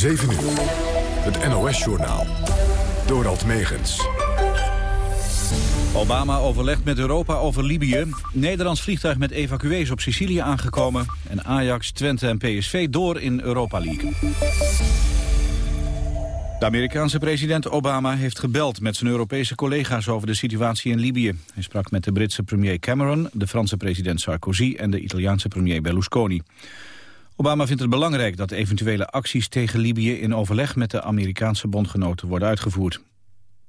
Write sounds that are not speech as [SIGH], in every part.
7 uur. Het NOS-journaal. Dorald Megens. Obama overlegt met Europa over Libië. Nederlands vliegtuig met evacuees op Sicilië aangekomen. En Ajax, Twente en PSV door in Europa League. De Amerikaanse president Obama heeft gebeld met zijn Europese collega's over de situatie in Libië. Hij sprak met de Britse premier Cameron, de Franse president Sarkozy en de Italiaanse premier Berlusconi. Obama vindt het belangrijk dat eventuele acties tegen Libië in overleg met de Amerikaanse bondgenoten worden uitgevoerd.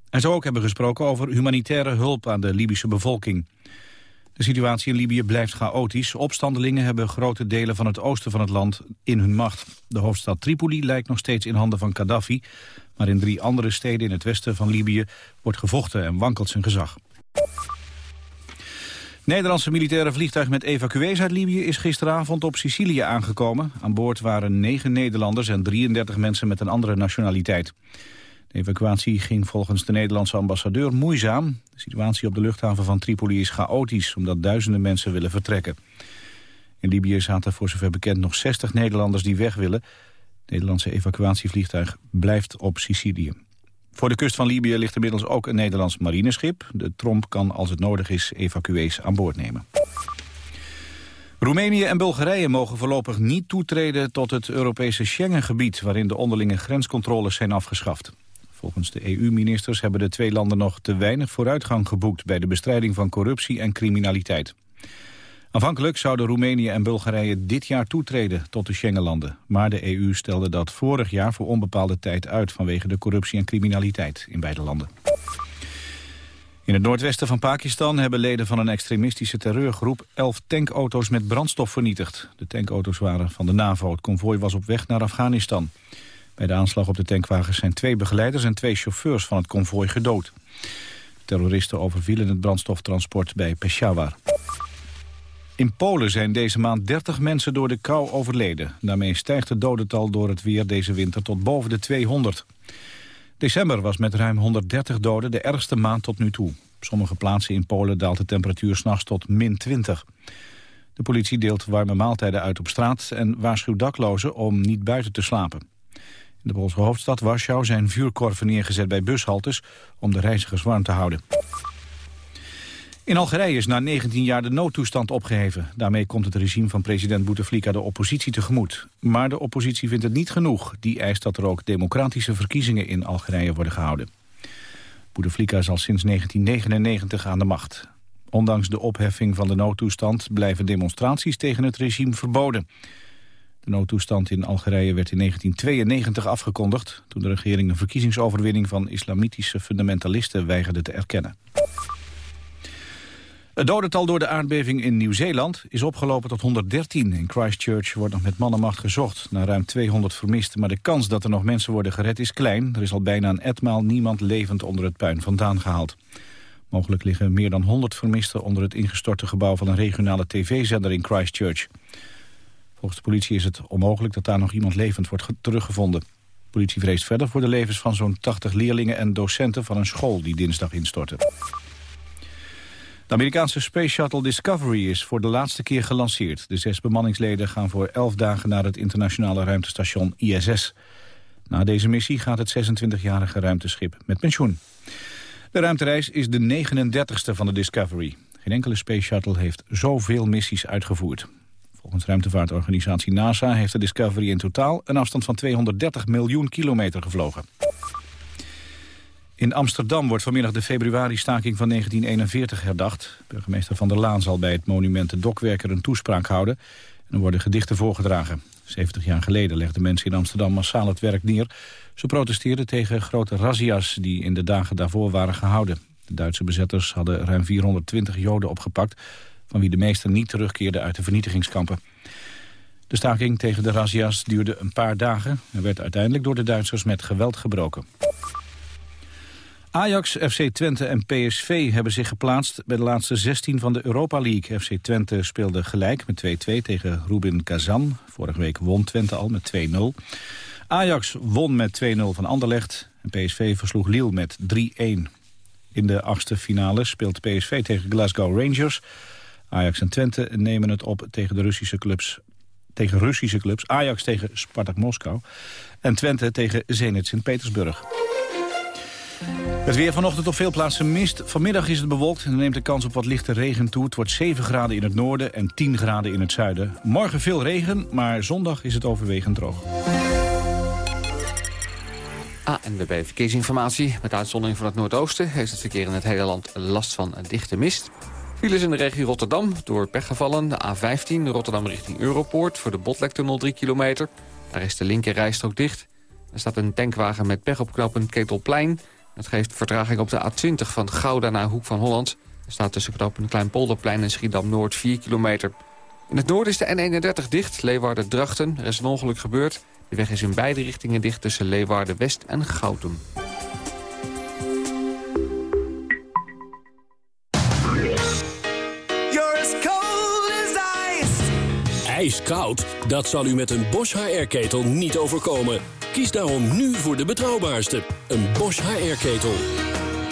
Hij zou ook hebben gesproken over humanitaire hulp aan de Libische bevolking. De situatie in Libië blijft chaotisch. Opstandelingen hebben grote delen van het oosten van het land in hun macht. De hoofdstad Tripoli lijkt nog steeds in handen van Gaddafi. Maar in drie andere steden in het westen van Libië wordt gevochten en wankelt zijn gezag. Nederlandse militaire vliegtuig met evacuees uit Libië is gisteravond op Sicilië aangekomen. Aan boord waren negen Nederlanders en 33 mensen met een andere nationaliteit. De evacuatie ging volgens de Nederlandse ambassadeur moeizaam. De situatie op de luchthaven van Tripoli is chaotisch, omdat duizenden mensen willen vertrekken. In Libië zaten voor zover bekend nog 60 Nederlanders die weg willen. Het Nederlandse evacuatievliegtuig blijft op Sicilië. Voor de kust van Libië ligt inmiddels ook een Nederlands marineschip. De Tromp kan als het nodig is evacuees aan boord nemen. Roemenië en Bulgarije mogen voorlopig niet toetreden tot het Europese Schengengebied... waarin de onderlinge grenscontroles zijn afgeschaft. Volgens de EU-ministers hebben de twee landen nog te weinig vooruitgang geboekt... bij de bestrijding van corruptie en criminaliteit. Aanvankelijk zouden Roemenië en Bulgarije dit jaar toetreden tot de Schengenlanden. Maar de EU stelde dat vorig jaar voor onbepaalde tijd uit... vanwege de corruptie en criminaliteit in beide landen. In het noordwesten van Pakistan hebben leden van een extremistische terreurgroep... elf tankauto's met brandstof vernietigd. De tankauto's waren van de NAVO. Het konvooi was op weg naar Afghanistan. Bij de aanslag op de tankwagens zijn twee begeleiders en twee chauffeurs van het konvooi gedood. terroristen overvielen het brandstoftransport bij Peshawar. In Polen zijn deze maand 30 mensen door de kou overleden. Daarmee stijgt het dodental door het weer deze winter tot boven de 200. December was met ruim 130 doden de ergste maand tot nu toe. Op sommige plaatsen in Polen daalt de temperatuur s'nachts tot min 20. De politie deelt warme maaltijden uit op straat... en waarschuwt daklozen om niet buiten te slapen. In de Poolse hoofdstad Warschau zijn vuurkorven neergezet bij bushaltes... om de reizigers warm te houden. In Algerije is na 19 jaar de noodtoestand opgeheven. Daarmee komt het regime van president Bouteflika de oppositie tegemoet. Maar de oppositie vindt het niet genoeg. Die eist dat er ook democratische verkiezingen in Algerije worden gehouden. Bouteflika is al sinds 1999 aan de macht. Ondanks de opheffing van de noodtoestand blijven demonstraties tegen het regime verboden. De noodtoestand in Algerije werd in 1992 afgekondigd... toen de regering een verkiezingsoverwinning van islamitische fundamentalisten weigerde te erkennen. Het dodental door de aardbeving in Nieuw-Zeeland is opgelopen tot 113. In Christchurch wordt nog met mannenmacht gezocht naar ruim 200 vermisten. Maar de kans dat er nog mensen worden gered is klein. Er is al bijna een etmaal niemand levend onder het puin vandaan gehaald. Mogelijk liggen meer dan 100 vermisten onder het ingestorte gebouw van een regionale tv-zender in Christchurch. Volgens de politie is het onmogelijk dat daar nog iemand levend wordt teruggevonden. De politie vreest verder voor de levens van zo'n 80 leerlingen en docenten van een school die dinsdag instortte. De Amerikaanse Space Shuttle Discovery is voor de laatste keer gelanceerd. De zes bemanningsleden gaan voor elf dagen naar het internationale ruimtestation ISS. Na deze missie gaat het 26-jarige ruimteschip met pensioen. De ruimtereis is de 39ste van de Discovery. Geen enkele Space Shuttle heeft zoveel missies uitgevoerd. Volgens ruimtevaartorganisatie NASA heeft de Discovery in totaal een afstand van 230 miljoen kilometer gevlogen. In Amsterdam wordt vanmiddag de februari-staking van 1941 herdacht. Burgemeester Van der Laan zal bij het monument de Dokwerker een toespraak houden. En er worden gedichten voorgedragen. 70 jaar geleden legden mensen in Amsterdam massaal het werk neer. Ze protesteerden tegen grote razzia's die in de dagen daarvoor waren gehouden. De Duitse bezetters hadden ruim 420 Joden opgepakt... van wie de meesten niet terugkeerden uit de vernietigingskampen. De staking tegen de razzia's duurde een paar dagen... en werd uiteindelijk door de Duitsers met geweld gebroken. Ajax, FC Twente en PSV hebben zich geplaatst bij de laatste 16 van de Europa League. FC Twente speelde gelijk met 2-2 tegen Rubin Kazan. Vorige week won Twente al met 2-0. Ajax won met 2-0 van Anderlecht en PSV versloeg Lille met 3-1. In de achtste finale speelt PSV tegen Glasgow Rangers. Ajax en Twente nemen het op tegen de Russische clubs tegen Russische clubs. Ajax tegen Spartak Moskou. En Twente tegen Zenit Sint-Petersburg. Het weer vanochtend op veel plaatsen mist. Vanmiddag is het bewolkt en neemt de kans op wat lichte regen toe. Het wordt 7 graden in het noorden en 10 graden in het zuiden. Morgen veel regen, maar zondag is het overwegend droog. ANWB Verkeersinformatie. Met uitzondering van het Noordoosten heeft het verkeer in het hele land last van dichte mist. Files in de regio Rotterdam door pech gevallen. De A15 Rotterdam richting Europoort voor de Botlektunnel 3 kilometer. Daar is de linker rijstrook dicht. Er staat een tankwagen met pech op knooppunt Ketelplein. Dat geeft vertraging op de A20 van Gouda naar Hoek van Holland. Er staat tussen knooppunt Kleinpolderplein en Schiedam-Noord 4 kilometer. In het noorden is de N31 dicht, Leeuwarden-Drachten. Er is een ongeluk gebeurd. De weg is in beide richtingen dicht tussen Leeuwarden-West en Gouten. Ijskoud? Dat zal u met een Bosch HR-ketel niet overkomen. Kies daarom nu voor de betrouwbaarste, een Bosch HR-ketel.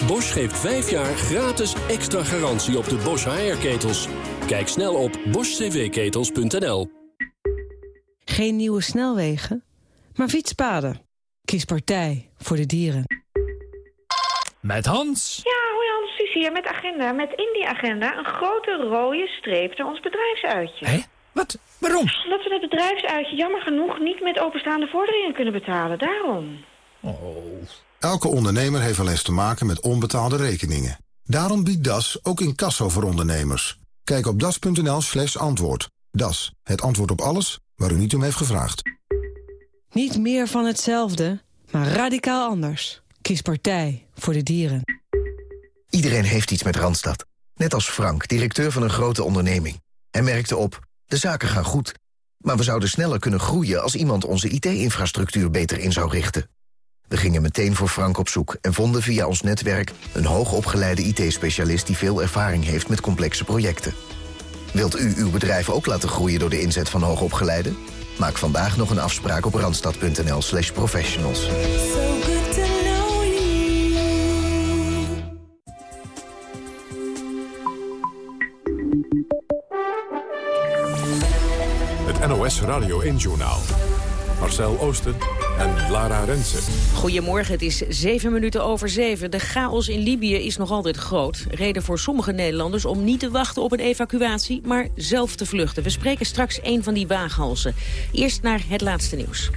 Bosch geeft 5 jaar gratis extra garantie op de Bosch HR-ketels. Kijk snel op boschcvketels.nl. Geen nieuwe snelwegen, maar fietspaden. Kies partij voor de dieren. Met Hans. Ja, hoi Hans, Suus hier met agenda. Met in die agenda een grote rode streep naar ons bedrijfsuitje. Hé? Wat? Waarom? Omdat we het bedrijfsuitje jammer genoeg niet met openstaande vorderingen kunnen betalen. Daarom. Oh. Elke ondernemer heeft wel eens te maken met onbetaalde rekeningen. Daarom biedt DAS ook incasso voor ondernemers. Kijk op das.nl slash antwoord. DAS, het antwoord op alles waar u niet om heeft gevraagd. Niet meer van hetzelfde, maar radicaal anders. Kies partij voor de dieren. Iedereen heeft iets met Randstad. Net als Frank, directeur van een grote onderneming. Hij merkte op, de zaken gaan goed. Maar we zouden sneller kunnen groeien als iemand onze IT-infrastructuur beter in zou richten. We gingen meteen voor Frank op zoek en vonden via ons netwerk... een hoogopgeleide IT-specialist die veel ervaring heeft met complexe projecten. Wilt u uw bedrijf ook laten groeien door de inzet van hoogopgeleiden? Maak vandaag nog een afspraak op randstad.nl slash professionals. NOS Radio 1-journaal. Marcel Oosten en Lara Rensen. Goedemorgen, het is zeven minuten over zeven. De chaos in Libië is nog altijd groot. Reden voor sommige Nederlanders om niet te wachten op een evacuatie... maar zelf te vluchten. We spreken straks een van die waaghalsen. Eerst naar het laatste nieuws.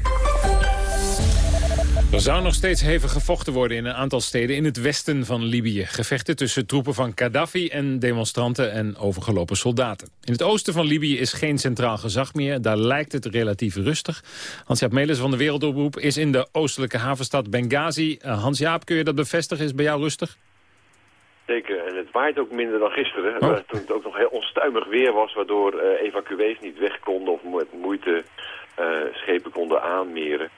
Er zou nog steeds hevig gevochten worden in een aantal steden in het westen van Libië. Gevechten tussen troepen van Gaddafi en demonstranten en overgelopen soldaten. In het oosten van Libië is geen centraal gezag meer. Daar lijkt het relatief rustig. Hans-Jaap Melis van de Wereldoproep is in de oostelijke havenstad Benghazi. Uh, Hans-Jaap, kun je dat bevestigen? Is bij jou rustig? Zeker, en het waait ook minder dan gisteren. Oh. Toen het ook nog heel onstuimig weer was, waardoor uh, evacuees niet weg konden of met moeite uh, schepen konden aanmeren.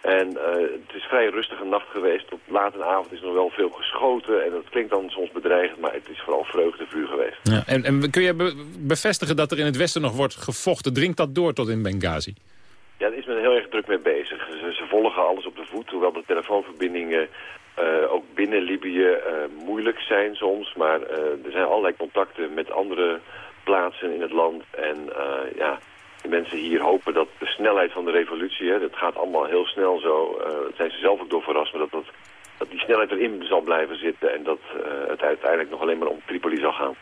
En uh, het is vrij rustige nacht geweest. Tot laat in avond is er nog wel veel geschoten. En dat klinkt dan soms bedreigend, maar het is vooral vreugdevuur geweest. Ja, en, en kun je be bevestigen dat er in het westen nog wordt gevochten? Dringt dat door tot in Benghazi? Ja, daar is men heel erg druk mee bezig. Ze, ze volgen alles op de voet, hoewel de telefoonverbindingen uh, ook binnen Libië uh, moeilijk zijn soms. Maar er zijn allerlei contacten met andere plaatsen in het land. En ja, de mensen hier hopen dat de snelheid van de revolutie, hè, dat gaat allemaal heel snel zo, uh, zijn ze zelf ook door verrast, maar dat, dat, die snelheid erin zal blijven zitten en dat uh, het uiteindelijk nog alleen maar om Tripoli zal gaan.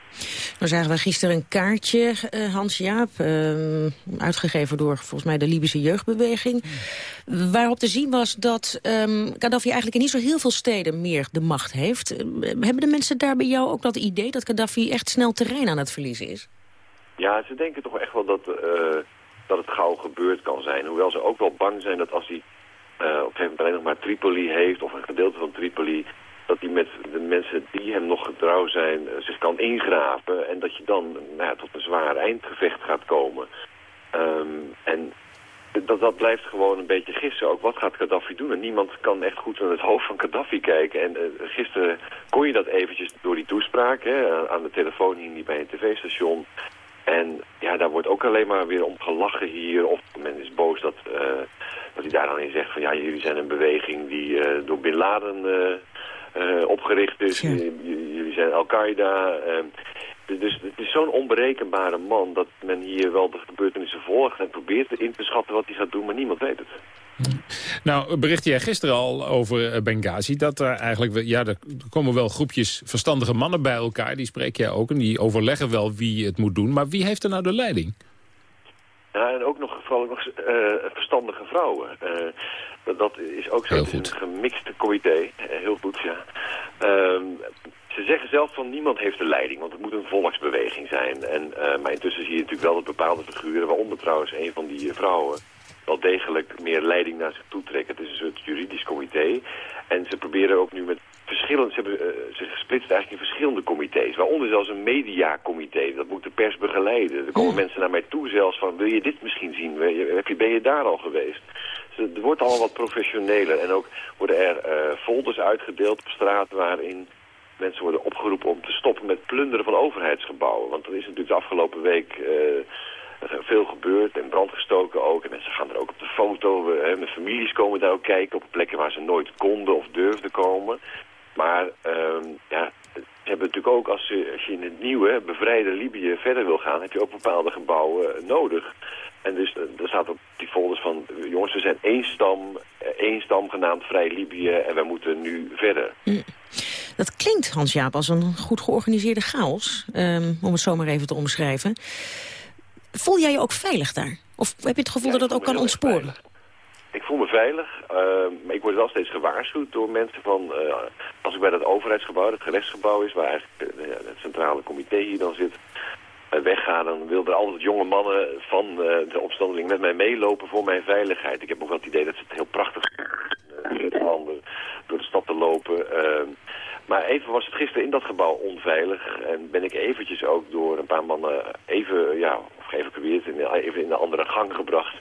Nou zagen we gisteren een kaartje, uh, Hans Jaap, uitgegeven door volgens mij de Libische jeugdbeweging, waarop te zien was dat um, Gaddafi eigenlijk in niet zo heel veel steden meer de macht heeft. hebben de mensen daar bij jou ook dat idee dat Gaddafi echt snel terrein aan het verliezen is? Ja, ze denken toch echt wel dat, uh, dat het gauw gebeurd kan zijn. Hoewel ze ook wel bang zijn dat als hij uh, op een gegeven moment alleen nog maar Tripoli heeft... of een gedeelte van Tripoli... dat hij met de mensen die hem nog getrouw zijn uh, zich kan ingraven... en dat je dan nou tot een zwaar eindgevecht gaat komen. Um, en dat, dat blijft gewoon een beetje gissen. Ook wat gaat Gaddafi doen? En niemand kan echt goed naar het hoofd van Gaddafi kijken. En gisteren kon je dat eventjes door die toespraak... Hè, aan de telefoon hier bij een tv-station... En ja, daar wordt ook alleen maar weer om gelachen hier. Of men is boos dat, uh, dat hij daar dan in zegt van... ja, jullie zijn een beweging die uh, door Bin Laden uh, opgericht is. Ja. Jullie zijn Al-Qaeda. Dus het is zo'n onberekenbare man dat men hier wel de gebeurtenissen volgt en probeert in te schatten wat hij gaat doen, maar niemand weet het. Nou, berichtte jij gisteren al over eh, Benghazi... dat er eigenlijk, ja, er komen wel groepjes verstandige mannen bij elkaar. Die spreek jij ook en die overleggen wel wie het moet doen. Maar wie heeft er nou de leiding? Ja, en ook nog, vooral nog uh, verstandige vrouwen. Uh, dat is ook zo. Het is een gemixte comité. heel goed, ja. Ehm, ze zeggen zelf van niemand heeft de leiding, want het moet een volksbeweging zijn. En, maar intussen zie je natuurlijk wel dat bepaalde figuren, waaronder trouwens een van die vrouwen wel degelijk meer leiding naar zich toe trekken. Het is een soort juridisch comité. En ze proberen ook nu met verschillende... Ze hebben uh, zich gesplitst eigenlijk in verschillende comité's. Waaronder zelfs een mediacomité. Dat moet de pers begeleiden. Er komen mensen naar mij toe zelfs van... wil je dit misschien zien? Heb je, ben je daar al geweest? Dus het wordt allemaal wat professioneler. En ook worden er uh, folders uitgedeeld op straat waarin mensen worden opgeroepen om te stoppen met plunderen van overheidsgebouwen. Want er is natuurlijk de afgelopen week... Uh, er is veel gebeurd en brand gestoken ook. En mensen gaan er ook op de foto. Mijn families komen daar ook kijken op plekken waar ze nooit konden of durfden komen. Maar uh, ja, hebben natuurlijk ook, als je, als je in het nieuwe, bevrijde Libië verder wil gaan, heb je ook bepaalde gebouwen eh, nodig. En dus er staat op die folders van, jongens, we zijn één stam, eh, één stam genaamd Vrij Libië en wij moeten nu verder. Hm. Dat klinkt, Hans-Jaap, als een goed georganiseerde chaos, um, om het zo maar even te omschrijven. Voel jij je ook veilig daar? Of heb je het gevoel dat dat ook kan ontsporen? Ik voel me veilig, uh, maar ik word wel steeds gewaarschuwd door mensen van... Uh, als ik bij dat overheidsgebouw, het gerechtsgebouw is... waar eigenlijk uh, het centrale comité hier dan zit, wegga... dan wil er altijd jonge mannen van de opstandeling met mij meelopen voor mijn veiligheid. Ik heb ook wel het idee dat ze het heel prachtig vinden door de stad te lopen... Maar even was het gisteren in dat gebouw onveilig. En ben ik eventjes ook door een paar mannen even, ja, geëvacueerd, even in een andere gang gebracht.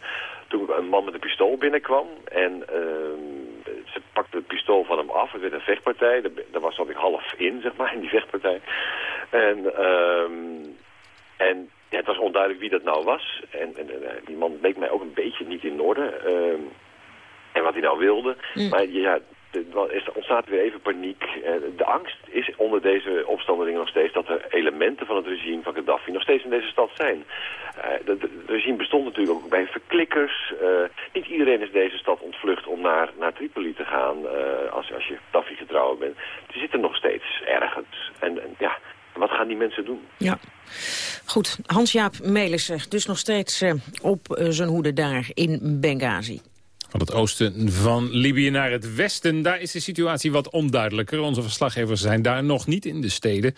Toen een man met een pistool binnenkwam. En uh, ze pakte het pistool van hem af. Het werd een vechtpartij. Daar was zat ik half in, zeg maar, in die vechtpartij. En, uh, en ja, het was onduidelijk wie dat nou was. En, en, die man bleek mij ook een beetje niet in orde. Uh, en wat hij nou wilde. Mm. Maar ja, er ontstaat weer even paniek. Eh, de angst is onder deze opstandelingen nog steeds dat er elementen van het regime van Gaddafi nog steeds in deze stad zijn. Het eh, regime bestond natuurlijk ook bij verklikkers. Eh, niet iedereen is deze stad ontvlucht om naar, naar Tripoli te gaan als, als je Gaddafi getrouwen bent. Die zitten nog steeds ergens. En, en ja, wat gaan die mensen doen? Ja. Goed, Hans-Jaap Melissen, dus nog steeds op zijn hoede daar in Benghazi. Van het oosten van Libië naar het westen, daar is de situatie wat onduidelijker. Onze verslaggevers zijn daar nog niet in de steden.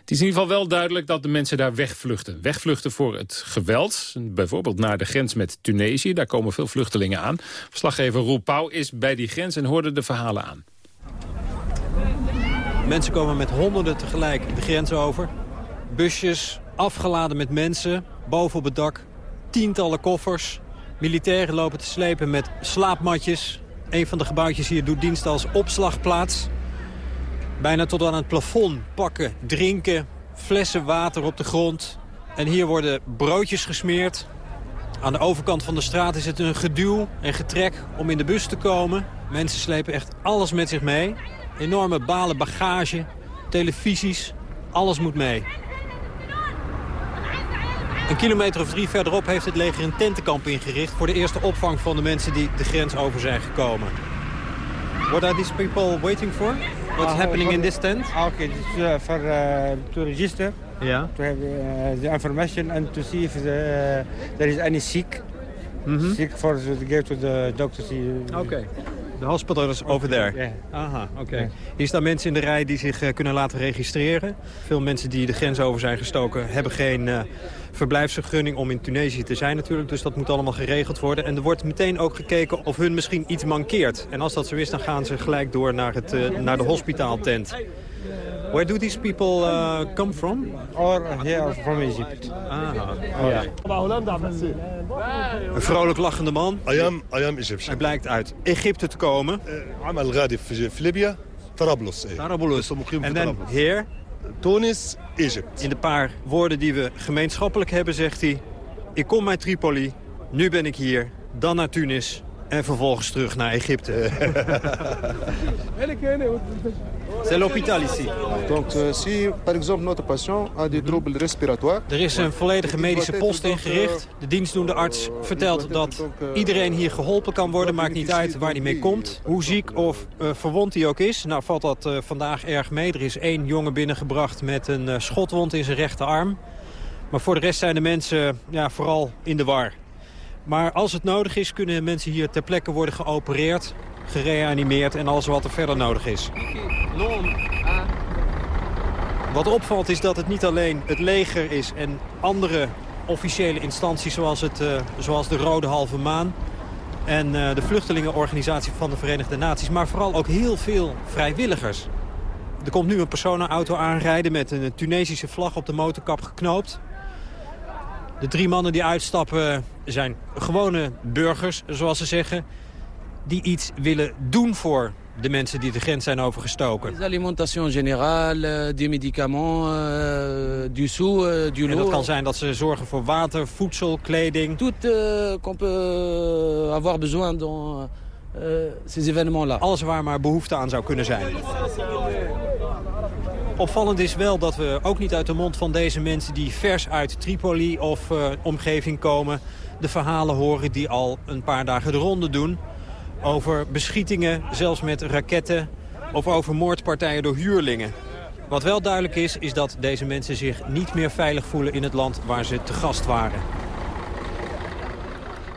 Het is in ieder geval wel duidelijk dat de mensen daar wegvluchten. Wegvluchten voor het geweld, bijvoorbeeld naar de grens met Tunesië. Daar komen veel vluchtelingen aan. Verslaggever Roel Pauw is bij die grens en hoorde de verhalen aan. Mensen komen met honderden tegelijk de grens over. Busjes, afgeladen met mensen, boven op het dak. Tientallen koffers, Militairen lopen te slepen met slaapmatjes. Een van de gebouwtjes hier doet dienst als opslagplaats. Bijna tot aan het plafond pakken, drinken, flessen water op de grond. En hier worden broodjes gesmeerd. Aan de overkant van de straat is het een geduw en getrek om in de bus te komen. Mensen slepen echt alles met zich mee. Enorme balen bagage, televisies, alles moet mee. Een kilometer of drie verderop heeft het leger een tentenkamp ingericht... voor de eerste opvang van de mensen die de grens over zijn gekomen. What are these people waiting for? What's uh, happening in this tent? Okay, this is for uh, to register. Yeah. To have uh, the information and to see if the, there is any sick. Mm -hmm. Sick for to go to the doctor. Oké. Okay. De hospital is over there. Yeah. Aha, oké. Hier staan mensen in de rij die zich kunnen laten registreren. Veel mensen die de grens over zijn gestoken hebben geen verblijfsvergunning om in Tunesië te zijn natuurlijk. Dus dat moet allemaal geregeld worden. En er wordt meteen ook gekeken of hun misschien iets mankeert. En als dat zo is, dan gaan ze gelijk door naar, het, uh, naar de hospitaaltent. Where do these people uh, come from? Or here from Egypt. Aha, oh, ja. Een vrolijk lachende man. I am, I am Egyptian. Hij blijkt uit Egypte te komen. عمل غادي في Libya, Tarablos. Tarablos. En dan here? Tunis, Egypt. In de paar woorden die we gemeenschappelijk hebben zegt hij... Ik kom uit Tripoli, nu ben ik hier, dan naar Tunis En vervolgens terug naar Egypte. [LAUGHS] C'est l'hôpital ici. Donc, euh, si par exemple notre patient a des troubles respiratoires... Er is een volledige medische post ingericht. De dienstdoende arts vertelt dat iedereen hier geholpen kan worden. Maakt niet uit waar hij mee komt. Hoe ziek of uh, verwond hij ook is. Nou valt dat uh, vandaag erg mee. Er is één jongen binnengebracht met een uh, schotwond in zijn rechterarm. Maar voor de rest zijn de mensen ja, vooral in de war. Maar als het nodig is, kunnen mensen hier ter plekke worden geopereerd, gereanimeerd en alles wat er verder nodig is. Wat opvalt is dat het niet alleen het leger is en andere officiële instanties zoals, het, uh, zoals de Rode Halve Maan en uh, de vluchtelingenorganisatie van de Verenigde Naties, maar vooral ook heel veel vrijwilligers. Er komt nu een personenauto aanrijden met een Tunesische vlag op de motorkap geknoopt. De drie mannen die uitstappen zijn gewone burgers, zoals ze zeggen... die iets willen doen voor de mensen die de grens zijn overgestoken. De alimentation générale, des médicaments, uh, du sou, uh, du En dat kan zijn dat ze zorgen voor water, voedsel, kleding. Tout qu'on peut avoir besoin dans ces événements-là. Alles waar maar behoefte aan zou kunnen zijn. Opvallend is wel dat we ook niet uit de mond van deze mensen... die vers uit Tripoli of uh, omgeving komen... de verhalen horen die al een paar dagen de ronde doen... over beschietingen, zelfs met raketten... of over moordpartijen door huurlingen. Wat wel duidelijk is, is dat deze mensen zich niet meer veilig voelen... in het land waar ze te gast waren.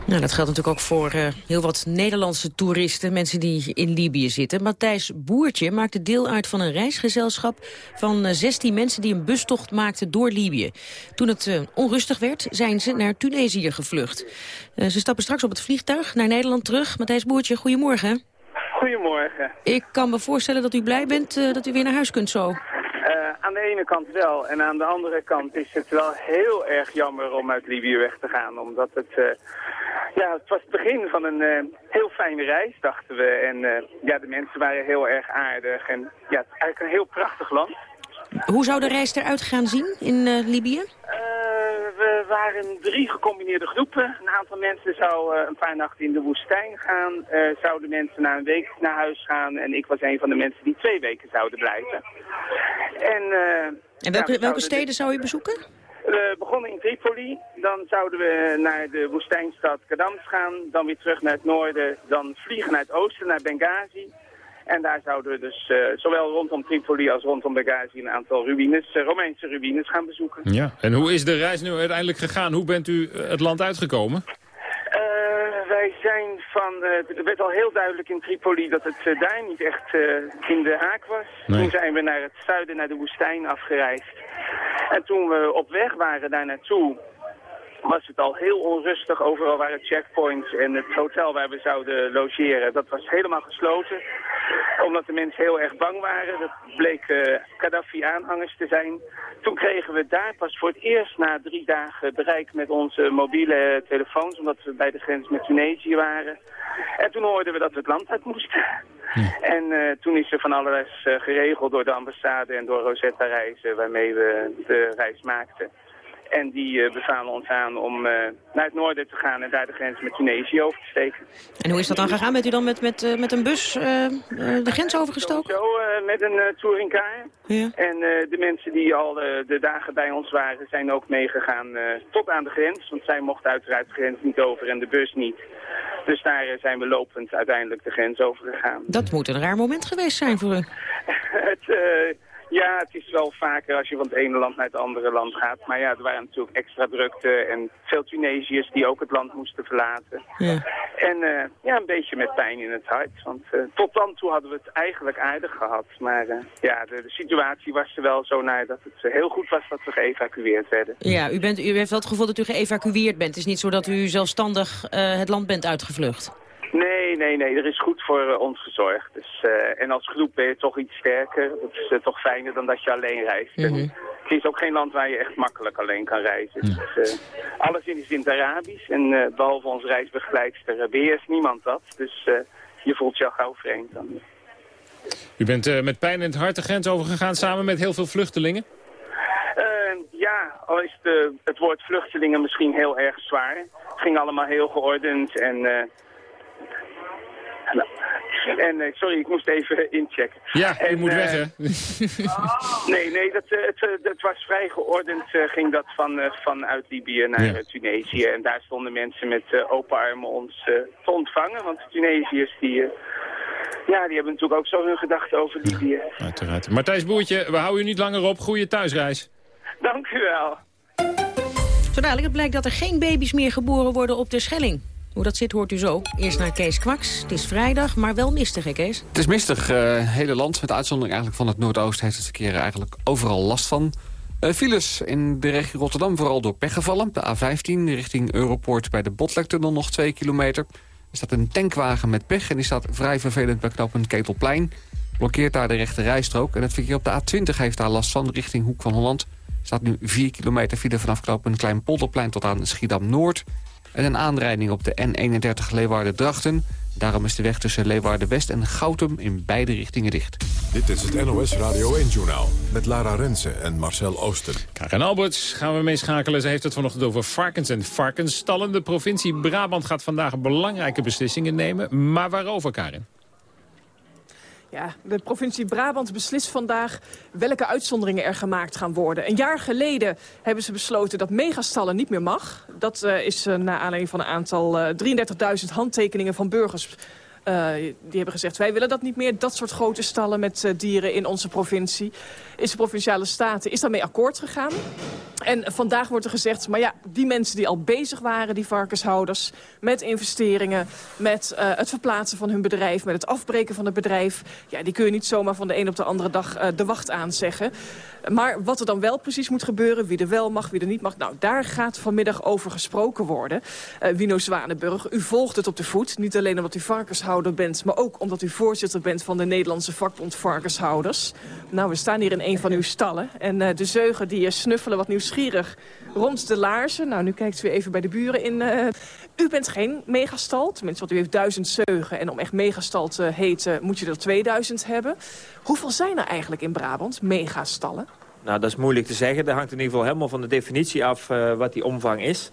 Nou, dat geldt natuurlijk ook voor uh, heel wat Nederlandse toeristen, mensen die in Libië zitten. Matthijs Boertje maakte deel uit van een reisgezelschap van uh, 16 mensen die een bustocht maakten door Libië. Toen het uh, onrustig werd, zijn ze naar Tunesië gevlucht. ze stappen straks op het vliegtuig naar Nederland terug. Matthijs Boertje, goedemorgen. Goedemorgen. Ik kan me voorstellen dat u blij bent dat u weer naar huis kunt zo. Aan de ene kant wel. En aan de andere kant is het wel heel erg jammer om uit Libië weg te gaan. Omdat het, uh, ja, het was het begin van een uh, heel fijne reis, dachten we. En uh, ja, de mensen waren heel erg aardig. En ja, het is eigenlijk een heel prachtig land. Hoe zou de reis eruit gaan zien in Libië? we waren drie gecombineerde groepen. Een aantal mensen zou een paar nachten in de woestijn gaan. zouden mensen na een week naar huis gaan. En ik was een van de mensen die twee weken zouden blijven. En, en welke, welke steden zou je bezoeken? We begonnen in Tripoli, dan zouden we naar de woestijnstad Kadams gaan, dan weer terug naar het noorden, dan vliegen naar het oosten, naar Benghazi. En daar zouden we dus uh, zowel rondom Tripoli als rondom Benghazi een aantal ruïnes, uh, Romeinse ruïnes gaan bezoeken. Ja, en hoe is de reis nu uiteindelijk gegaan? Hoe bent u het land uitgekomen? Uh, wij zijn van, uh, het werd al heel duidelijk in Tripoli dat het uh, daar niet echt in de haak was. Nee. Toen zijn we naar het zuiden, naar de woestijn afgereisd. En toen we op weg waren daar naartoe, was het al heel onrustig. Overal waren checkpoints en het hotel waar we zouden logeren, dat was helemaal gesloten. Omdat de mensen heel erg bang waren. Dat bleek uh, Gaddafi-aanhangers te zijn. Toen kregen we daar pas voor het eerst na drie dagen bereik met onze mobiele telefoons, omdat we bij de grens met Tunesië waren. En toen hoorden we dat we het land uit moesten. Ja. En uh, toen is er van alles uh, geregeld door de ambassade en door Rosetta Reizen, waarmee we de reis maakten. En die uh, bevalen ons aan om uh, naar het noorden te gaan en daar de grens met Tunesië over te steken. En hoe is dat dan gegaan? Bent u dan met, met, uh, met een bus de grens overgestoken? Zo, met een touringcar. Ja. En de mensen die al de dagen bij ons waren zijn ook meegegaan tot aan de grens. Want zij mochten uiteraard de grens niet over en de bus niet. Dus daar zijn we lopend uiteindelijk de grens over gegaan. Dat moet een raar moment geweest zijn voor u. [LAUGHS] het... Ja, het is wel vaker als je van het ene land naar het andere land gaat. Maar ja, er waren natuurlijk extra drukte en veel Tunesiërs die ook het land moesten verlaten. Ja. En uh, ja, een beetje met pijn in het hart. Want uh, tot dan toe hadden we het eigenlijk aardig gehad. Maar uh, ja, de, de, situatie was er wel zo naar dat het heel goed was dat we geëvacueerd werden. Ja, u, bent, u heeft wel het gevoel dat u geëvacueerd bent. Het is niet zo dat u zelfstandig het land bent uitgevlucht. Nee, nee, nee. Er is goed voor uh, ons gezorgd. Dus, uh, en als groep ben je toch iets sterker. Dat is uh, toch fijner dan dat je alleen reist. Mm -hmm. en het is ook geen land waar je echt makkelijk alleen kan reizen. Dus, alles is in het Arabisch. En behalve onze reisbegeleidster beheerst niemand dat. Dus je voelt je al gauw vreemd dan. U bent met pijn in het hart de grens overgegaan samen met heel veel vluchtelingen? ja, al is de, het woord vluchtelingen misschien heel erg zwaar. Het ging allemaal heel geordend en En eh, sorry, ik moest even inchecken. Ja, en, je moet eh, weg, hè? [LAUGHS] Nee, nee, dat, eh, het, eh, dat was vrij geordend, eh, ging dat van, eh, vanuit Libië naar Ja. eh, Tunesië. En daar stonden mensen met eh, open armen ons eh, te ontvangen. Want de Tunesiërs, die, eh, ja, die hebben natuurlijk ook zo hun gedachten over Libië. Uiteraard. Martijs Boertje, we houden u niet langer op. Goeie thuisreis. Dank u wel. Zo dadelijk het blijkt dat er geen baby's meer geboren worden op de Schelling. Hoe dat zit hoort u zo. Eerst naar Kees Kwaks. Het is vrijdag, maar wel mistig, hè Kees? Het is mistig. eh, Het hele land, met uitzondering eigenlijk van het Noordoosten... heeft het verkeer eigenlijk overal last van. Eh, files in de regio Rotterdam vooral door pech gevallen. De A15 richting Europoort bij de Botlektunnel nog 2 kilometer. Er staat een tankwagen met pech en die staat vrij vervelend bij knooppunt Ketelplein. Blokkeert daar de rechte rijstrook. En het verkeer op de A20 heeft daar last van richting Hoek van Holland. Er staat nu 4 kilometer file vanaf knooppunt Kleinpolderplein tot aan Schiedam-Noord. En een aanrijding op de N31 Leeuwarden-Drachten. Daarom is de weg tussen Leeuwarden-West en Goutum in beide richtingen dicht. Dit is het NOS Radio 1-journaal met Lara Rensen en Marcel Oosten. Karin Alberts gaan we meeschakelen. Ze heeft het vanochtend over varkens en varkensstallen. De provincie Brabant gaat vandaag belangrijke beslissingen nemen. Maar waarover, Karin? Ja, de provincie Brabant beslist vandaag welke uitzonderingen er gemaakt gaan worden. Een jaar geleden hebben ze besloten dat megastallen niet meer mag. Dat uh, is uh, naar aanleiding van een aantal uh, 33.000 handtekeningen van burgers... Uh, die hebben gezegd, wij willen dat niet meer. Dat soort grote stallen met uh, dieren in onze provincie. Is de Provinciale Staten is daarmee akkoord gegaan. En vandaag wordt er gezegd, maar ja, die mensen die al bezig waren, die varkenshouders... met investeringen, met uh, het verplaatsen van hun bedrijf... met het afbreken van het bedrijf... ja, die kun je niet zomaar van de een op de andere dag de wacht aanzeggen. Maar wat er dan wel precies moet gebeuren, wie er wel mag, wie er niet mag... nou, daar gaat vanmiddag over gesproken worden. Wino Zwanenburg, u volgt het op de voet. Niet alleen omdat u varkenshouder bent, maar ook omdat u voorzitter bent... van de Nederlandse vakbond Varkenshouders. Nou, we staan hier in een van uw stallen. En uh, de zeugen die uh, snuffelen wat nieuwsgierig rond de laarzen. Nou, nu kijkt u even bij de buren in. U bent geen megastal, tenminste, want u heeft duizend zeugen. En om echt megastal te heten moet je er 2000 hebben. Hoeveel zijn er eigenlijk in Brabant, megastallen? Nou, dat is moeilijk te zeggen. Dat hangt in ieder geval helemaal van de definitie af wat die omvang is.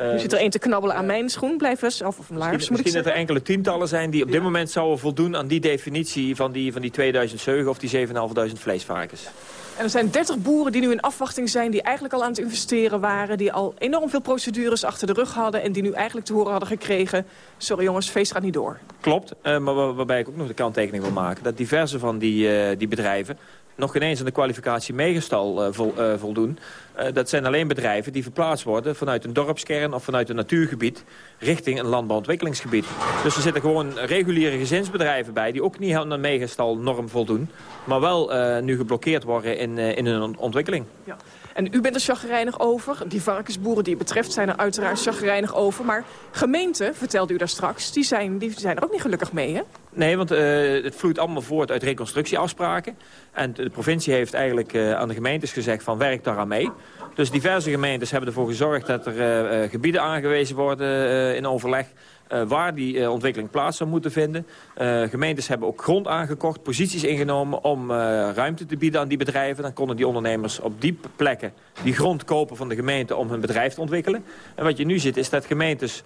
Uh, u zit er één te knabbelen aan mijn schoen, blijf eens, of, of een laars, Misschien, misschien dat er enkele tientallen zijn die op dit moment zouden voldoen aan die definitie van die, van die 2000 zeugen of die 7.500 vleesvarkens. En er zijn 30 boeren die nu in afwachting zijn, die eigenlijk al aan het investeren waren, die al enorm veel procedures achter de rug hadden en die nu eigenlijk te horen hadden gekregen, sorry jongens, feest gaat niet door. Klopt, uh, maar waar, waarbij ik ook nog de kanttekening wil maken, dat diverse van die, uh, die bedrijven nog geen eens aan de kwalificatie meegestal vol, uh, voldoen. Uh, dat zijn alleen bedrijven die verplaatst worden vanuit een dorpskern of vanuit een natuurgebied richting een landbouwontwikkelingsgebied. Dus er zitten gewoon reguliere gezinsbedrijven bij die ook niet aan de meegestalnorm voldoen, maar wel nu geblokkeerd worden in, in hun ontwikkeling. Ja. En u bent er chagrijnig over. Die varkensboeren die het betreft zijn er uiteraard chagrijnig over. Maar gemeenten, vertelde u daar straks, die zijn, die zijn er ook niet gelukkig mee, hè? Nee, want uh, het vloeit allemaal voort uit reconstructieafspraken. En de provincie heeft eigenlijk uh, aan de gemeentes gezegd van werk daaraan mee. Dus diverse gemeentes hebben ervoor gezorgd dat er uh, gebieden aangewezen worden in overleg... Uh, waar die uh, ontwikkeling plaats zou moeten vinden. Uh, gemeentes hebben ook grond aangekocht, posities ingenomen om ruimte te bieden aan die bedrijven. Dan konden die ondernemers op die plekken die grond kopen van de gemeente om hun bedrijf te ontwikkelen. En wat je nu ziet is dat gemeentes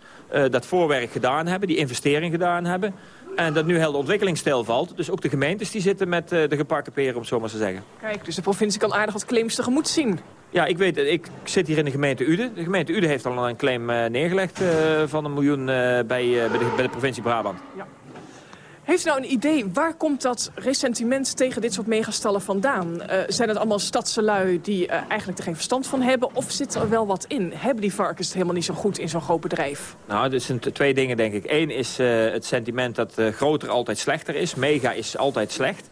dat voorwerk gedaan hebben, die investering gedaan hebben. En dat nu heel de ontwikkeling stilvalt. Dus ook de gemeentes die zitten met de gepakken peren, om het zo maar te zeggen. Kijk, dus de provincie kan aardig wat claims tegemoet zien. Ja, ik weet, ik zit hier in de gemeente Uden. De gemeente Uden heeft al een claim uh, neergelegd uh, van een miljoen uh, bij, bij de, bij, de, provincie Brabant. Ja. Heeft u nou een idee, waar komt dat ressentiment tegen dit soort megastallen vandaan? zijn het allemaal stadse lui die eigenlijk er geen verstand van hebben? Of zit er wel wat in? Hebben die varkens het helemaal niet zo goed in zo'n groot bedrijf? Nou, er zijn twee dingen, denk ik. Eén is het sentiment dat groter altijd slechter is. Mega is altijd slecht.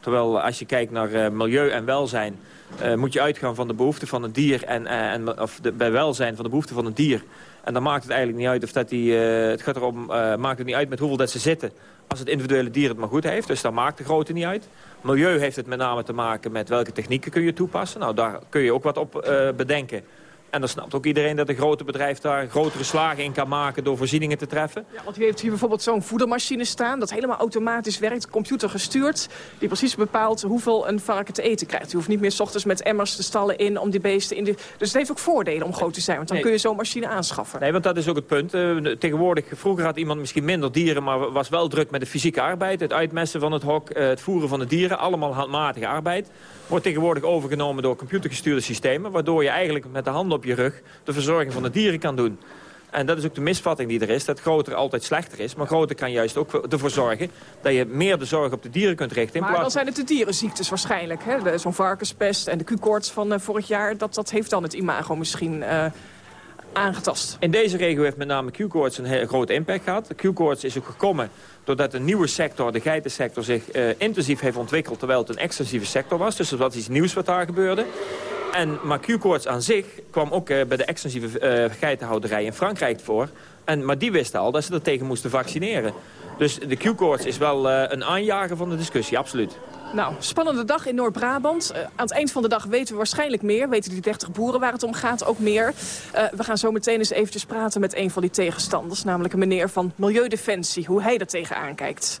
Terwijl als je kijkt naar milieu en welzijn... Uh, moet je uitgaan van de behoefte van het dier en, uh, en of de, bij welzijn van de behoefte van het dier. En dan maakt het eigenlijk niet uit of dat die, uh, het gaat erom, maakt het niet uit met hoeveel dat ze zitten. Als het individuele dier het maar goed heeft, dus dan maakt de grootte niet uit. Milieu heeft het met name te maken met welke technieken kun je toepassen. Nou, daar kun je ook wat op bedenken. En dan snapt ook iedereen dat een grote bedrijf daar grotere slagen in kan maken door voorzieningen te treffen. Ja, want u heeft hier bijvoorbeeld zo'n voedermachine staan dat helemaal automatisch werkt, computer gestuurd. Die precies bepaalt hoeveel een varken te eten krijgt. U hoeft niet meer s ochtends met emmers de stallen in om die beesten in de... Dus het heeft ook voordelen om groot te zijn, want dan Nee. kun je zo'n machine aanschaffen. Nee, want dat is ook het punt. Eh, tegenwoordig, vroeger had iemand misschien minder dieren... maar was wel druk met de fysieke arbeid. Het uitmessen van het hok, eh, het voeren van de dieren. Allemaal handmatige arbeid. Wordt tegenwoordig overgenomen door computergestuurde systemen... waardoor je eigenlijk met de hand op je rug de verzorging van de dieren kan doen. En dat is ook de misvatting die er is, dat groter altijd slechter is. Maar groter kan juist ook ervoor zorgen dat je meer de zorg op de dieren kunt richten. In Maar plaats dan zijn het de dierenziektes waarschijnlijk. hè? De- Zo'n varkenspest en de Q-koorts van eh, vorig jaar... Dat, dat heeft dan het imago misschien eh, aangetast. In deze regio heeft met name Q-koorts een heel grote impact gehad. De Q-koorts is ook gekomen doordat een nieuwe sector, de geitensector, zich eh, intensief heeft ontwikkeld... terwijl het een extensieve sector was. Dus dat was iets nieuws wat daar gebeurde. En, maar Q-koorts aan zich kwam ook eh, bij de extensieve eh, geitenhouderij in Frankrijk voor. En, maar die wisten al dat ze er tegen moesten vaccineren. Dus de Q-koorts is wel eh, een aanjager van de discussie, absoluut. Nou, spannende dag in Noord-Brabant. Aan het eind van de dag weten we waarschijnlijk meer. Weten die 30 boeren waar het om gaat ook meer. We gaan zo meteen eens eventjes praten met een van die tegenstanders. Namelijk een meneer van Milieudefensie. Hoe hij er tegenaan kijkt.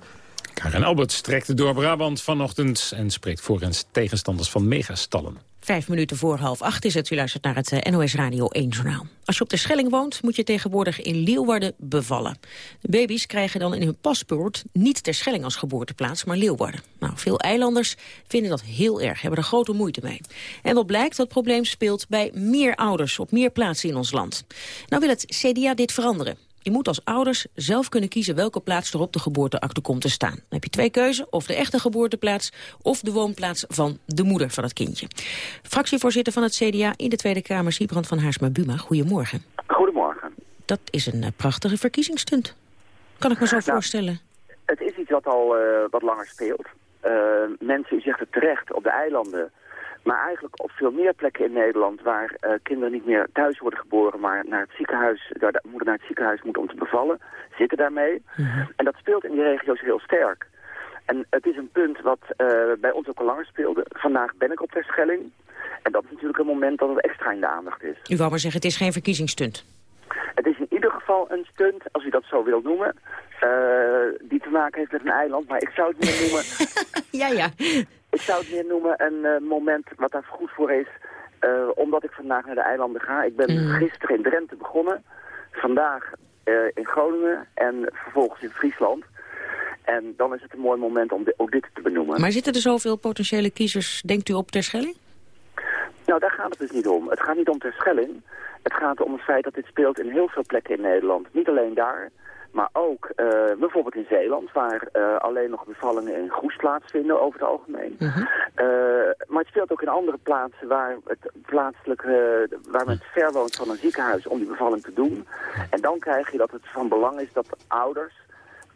Karen Albert trekt door Brabant vanochtend... en spreekt voor en tegenstanders van megastallen. Vijf minuten voor half acht is het. U luistert naar het eh, NOS Radio 1 journaal. Als je op de Schelling woont, moet je tegenwoordig in Leeuwarden bevallen. De baby's krijgen dan in hun paspoort niet ter Schelling als geboorteplaats, maar Leeuwarden. Nou, veel eilanders vinden dat heel erg, hebben er grote moeite mee. En wat blijkt, dat probleem speelt bij meer ouders op meer plaatsen in ons land. Nou wil het CDA dit veranderen. Je moet als ouders zelf kunnen kiezen welke plaats er op de geboorteakte komt te staan. Dan heb je twee keuzen, of de echte geboorteplaats of de woonplaats van de moeder van het kindje. Fractievoorzitter van het CDA in de Tweede Kamer, Siebrand van Haarsma-Buma. Goedemorgen. Goedemorgen. Dat is een eh, prachtige verkiezingsstunt. Kan ik me zo Nou, voorstellen. Het is iets wat al eh, wat langer speelt. Eh, mensen, u zegt het terecht, op de eilanden. Maar eigenlijk op veel meer plekken in Nederland waar eh, kinderen niet meer thuis worden geboren, maar naar het ziekenhuis, daar de moeder naar het ziekenhuis moet om te bevallen, zitten daarmee. En dat speelt in die regio's heel sterk. En het is een punt wat eh, bij ons ook al langer speelde. Vandaag ben ik op Terschelling. En dat is natuurlijk een moment dat het extra in de aandacht is. U wou maar zeggen, het is geen verkiezingsstunt. Het is in ieder geval een stunt, als u dat zo wil noemen, eh, die te maken heeft met een eiland. Maar ik zou het meer noemen... [LAUGHS] ja, ja. Ik zou het meer noemen een eh, moment wat daar goed voor is, eh, omdat ik vandaag naar de eilanden ga. Ik ben Mm. gisteren in Drenthe begonnen, vandaag eh, in Groningen en vervolgens in Friesland. En dan is het een mooi moment om di- ook dit te benoemen. Maar zitten er zoveel potentiële kiezers, denkt u, op Terschelling? Nou, daar gaat het dus niet om. Het gaat niet om Terschelling. Het gaat om het feit dat dit speelt in heel veel plekken in Nederland. Niet alleen daar, maar ook eh, bijvoorbeeld in Zeeland, waar eh, alleen nog bevallingen in Goes plaatsvinden over het algemeen. Eh, maar het speelt ook in andere plaatsen waar het plaatselijk, waar men ver woont van een ziekenhuis om die bevalling te doen. En dan krijg je dat het van belang is dat de ouders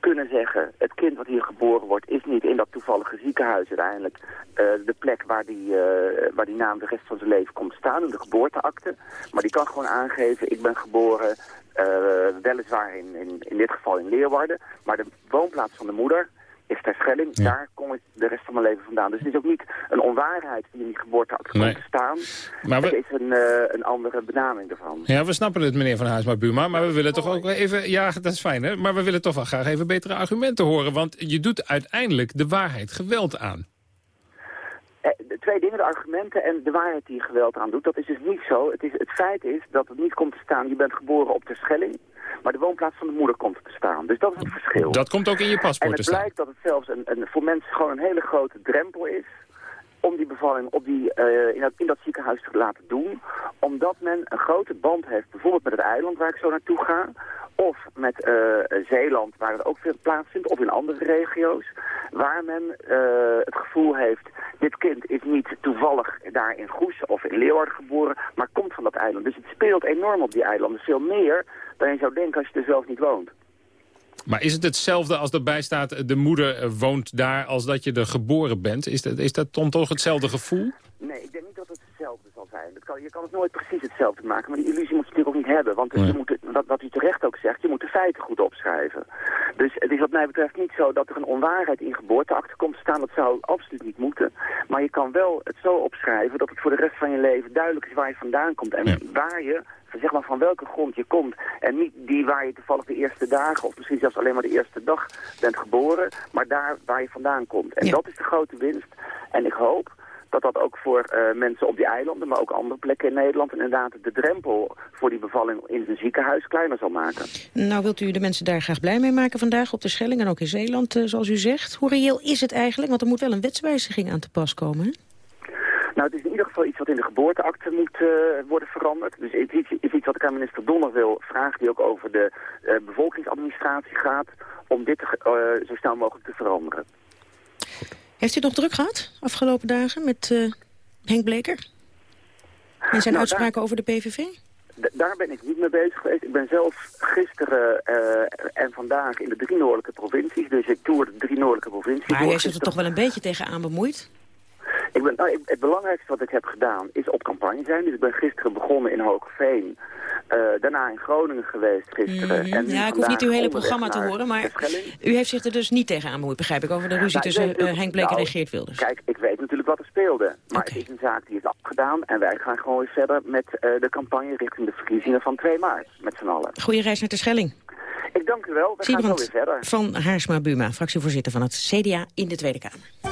kunnen zeggen, het kind wat hier geboren wordt is niet in dat toevallige ziekenhuis uiteindelijk eh, de plek waar die, eh, waar die naam de rest van zijn leven komt staan, in de geboorteakte. Maar die kan gewoon aangeven, ik ben geboren eh, weliswaar in, in, in dit geval in Leeuwarden, maar de woonplaats van de moeder is ter Schelling, daar kom ik de rest van mijn leven vandaan. Dus het is ook niet een onwaarheid die in die Nee. komt te staan. Maar we- Het is een, eh, een andere benaming ervan. Ja, we snappen het, meneer Van Haarsma Buma, maar we willen toch ook even... Ja, dat is fijn, hè? Maar we willen toch wel graag even betere argumenten horen. Want je doet uiteindelijk de waarheid geweld aan. Eh, de twee dingen, de argumenten en de waarheid die je geweld aan doet, dat is dus niet zo. Het, is, het feit is dat het niet komt te staan, je bent geboren op de Schelling, maar de woonplaats van de moeder komt te staan. Dus dat is het verschil. Dat komt ook in je en paspoort te het staan. blijkt dat het zelfs een, een, voor mensen gewoon een hele grote drempel is om die bevalling op die, eh, in, dat, in dat ziekenhuis te laten doen. Omdat men een grote band heeft, bijvoorbeeld met het eiland waar ik zo naartoe ga. Of met eh, Zeeland, waar het ook veel plaatsvindt, of in andere regio's. Waar men eh, het gevoel heeft, dit kind is niet toevallig daar in Goes of in Leeuwarden geboren, maar komt van dat eiland. Dus het speelt enorm op die eilanden. Veel meer dan je zou denken als je er zelf niet woont. Maar is het hetzelfde als erbij staat... de moeder eh, woont daar als dat je er geboren bent? Is dat, is dat dan toch hetzelfde gevoel? Nee, ik denk niet dat. Dat je, kan het nooit precies hetzelfde maken, maar die illusie moet je natuurlijk ook niet hebben. Want dus je moet, wat, wat u terecht ook zegt, je moet de feiten goed opschrijven. Dus het is wat mij betreft niet zo dat er een onwaarheid in geboorteakte komt te staan. Dat zou absoluut niet moeten. Maar je kan wel het zo opschrijven dat het voor de rest van je leven duidelijk is waar je vandaan komt. En waar je zeg maar van welke grond je komt. En niet die waar je toevallig de eerste dagen of misschien zelfs alleen maar de eerste dag bent geboren. Maar daar waar je vandaan komt. En dat is de grote winst. En ik hoop dat dat ook voor uh, mensen op die eilanden, maar ook andere plekken in Nederland... inderdaad de drempel voor die bevalling in een ziekenhuis kleiner zal maken. Nou, wilt u de mensen daar graag blij mee maken vandaag op de Schelling en ook in Zeeland, uh, zoals u zegt. Hoe reëel is het eigenlijk? Want er moet wel een wetswijziging aan te pas komen, hè? Nou, het is in ieder geval iets wat in de geboorteakte moet uh, worden veranderd. Dus het is, is, iets wat ik aan minister Donner wil vragen, die ook over de bevolkingsadministratie gaat, om dit te, zo snel mogelijk te veranderen. Heeft u het nog druk gehad afgelopen dagen met Henk Bleker? En zijn nou, uitspraken daar, over de PVV? Daar ben ik niet mee bezig geweest. Ik ben zelf gisteren en vandaag in de drie noordelijke provincies. Dus ik toer de drie noordelijke provincies. Maar heeft er toch wel een beetje tegenaan bemoeid? Ik ben, nou, het belangrijkste wat ik heb gedaan is op campagne zijn. Dus ik ben gisteren begonnen in Hoogveen. Uh, daarna in Groningen geweest gisteren. Mm -hmm. en ja, ik hoef niet uw hele programma te horen, maar u heeft zich er dus niet tegen bemoeid, begrijp ik, over de ruzie nou, tussen uh, Henk Bleker nou, en Geert Wilders. Kijk, ik weet natuurlijk wat er speelde. Maar okay. het is een zaak die is afgedaan en wij gaan gewoon weer verder met uh, de campagne richting de verkiezingen van 2 maart, met z'n allen. Goeie reis naar de Schelling. Ik dank u wel, we Siebrand gaan zo weer verder. van Haarsma Buma, fractievoorzitter van het CDA in de Tweede Kamer.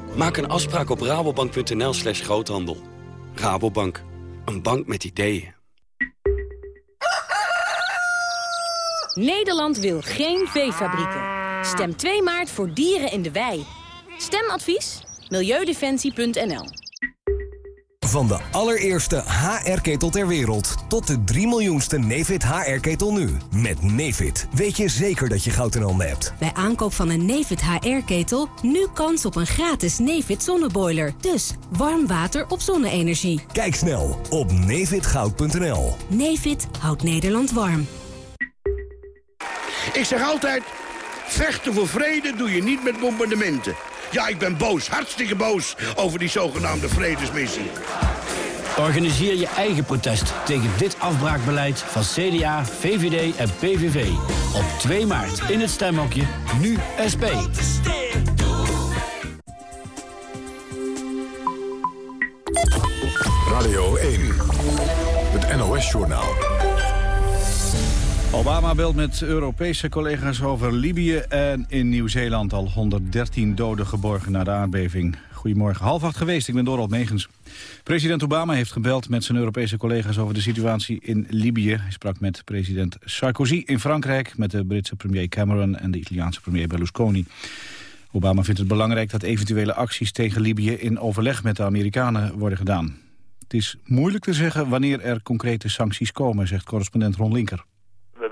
Maak een afspraak op rabobank.nl slash groothandel. Rabobank, een bank met ideeën. Nederland wil geen veefabrieken. Stem 2 maart voor dieren in de wei. Stemadvies? Milieudefensie.nl Van de allereerste HR-ketel ter wereld tot de 3 miljoenste Nefit HR-ketel nu. Met Nefit weet je zeker dat je goud in handen hebt. Bij aankoop van een Nefit HR-ketel nu kans op een gratis Nefit zonneboiler. Dus warm water op zonne-energie. Kijk snel op nefitgoud.nl. Nefit houdt Nederland warm. Ik zeg altijd, vechten voor vrede doe je niet met bombardementen. Ja, ik ben boos, hartstikke boos over die zogenaamde vredesmissie. Organiseer je eigen protest tegen dit afbraakbeleid van CDA, VVD en PVV. Op 2 maart in het stemhokje, nu SP. Radio 1, het NOS-journaal. Obama belt met Europese collega's over Libië en in Nieuw-Zeeland al 113 doden geborgen na de aardbeving. Goedemorgen, half acht geweest, ik ben Dorald Megens. President Obama heeft gebeld met zijn Europese collega's over de situatie in Libië. Hij sprak met president Sarkozy in Frankrijk, met de Britse premier Cameron en de Italiaanse premier Berlusconi. Obama vindt het belangrijk dat eventuele acties tegen Libië in overleg met de Amerikanen worden gedaan. Het is moeilijk te zeggen wanneer er concrete sancties komen, zegt correspondent Ron Linker.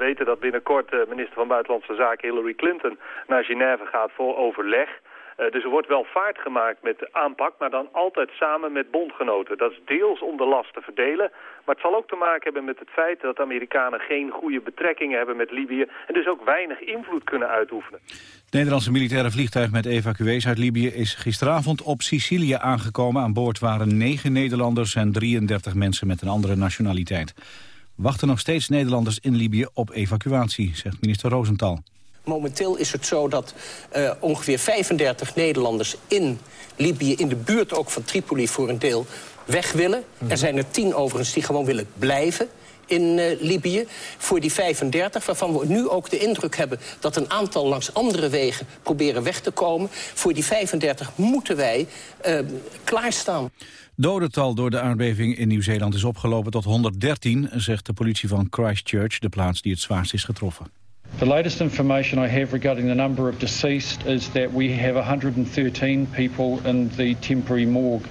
We weten dat binnenkort de minister van Buitenlandse Zaken Hillary Clinton naar Genève gaat voor overleg. Uh, dus er wordt wel vaart gemaakt met de aanpak, maar dan altijd samen met bondgenoten. Dat is deels om de last te verdelen, maar het zal ook te maken hebben met het feit dat de Amerikanen geen goede betrekkingen hebben met Libië en dus ook weinig invloed kunnen uitoefenen. Het Nederlandse militaire vliegtuig met evacuees uit Libië is gisteravond op Sicilië aangekomen. Aan boord waren negen Nederlanders en 33 mensen met een andere nationaliteit wachten nog steeds Nederlanders in Libië op evacuatie, zegt minister Rosenthal. Momenteel is het zo dat uh, ongeveer 35 Nederlanders in Libië... in de buurt ook van Tripoli voor een deel weg willen. Er zijn er tien overigens die gewoon willen blijven in uh, Libië. Voor die 35, waarvan we nu ook de indruk hebben... dat een aantal langs andere wegen proberen weg te komen. Voor die 35 moeten wij uh, klaarstaan. Dodental door de aardbeving in Nieuw-Zeeland is opgelopen tot 113, zegt de politie van Christchurch, de plaats die het zwaarst is getroffen. The latest information I have regarding the number of deceased is that we have 113 people in the temporary morgue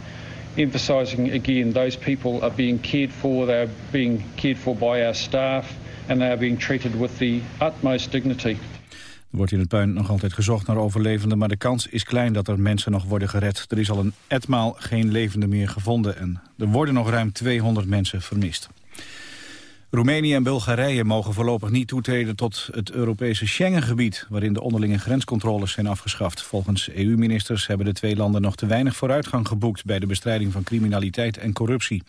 emphasising again those people are being cared for, they are being cared for by our staff and they are being treated with the utmost dignity. Er wordt in het puin nog altijd gezocht naar overlevenden... maar de kans is klein dat er mensen nog worden gered. Er is al een etmaal geen levende meer gevonden... en er worden nog ruim 200 mensen vermist. Roemenië en Bulgarije mogen voorlopig niet toetreden tot het Europese Schengengebied, waarin de onderlinge grenscontroles zijn afgeschaft. Volgens EU-ministers hebben de twee landen nog te weinig vooruitgang geboekt bij de bestrijding van criminaliteit en corruptie.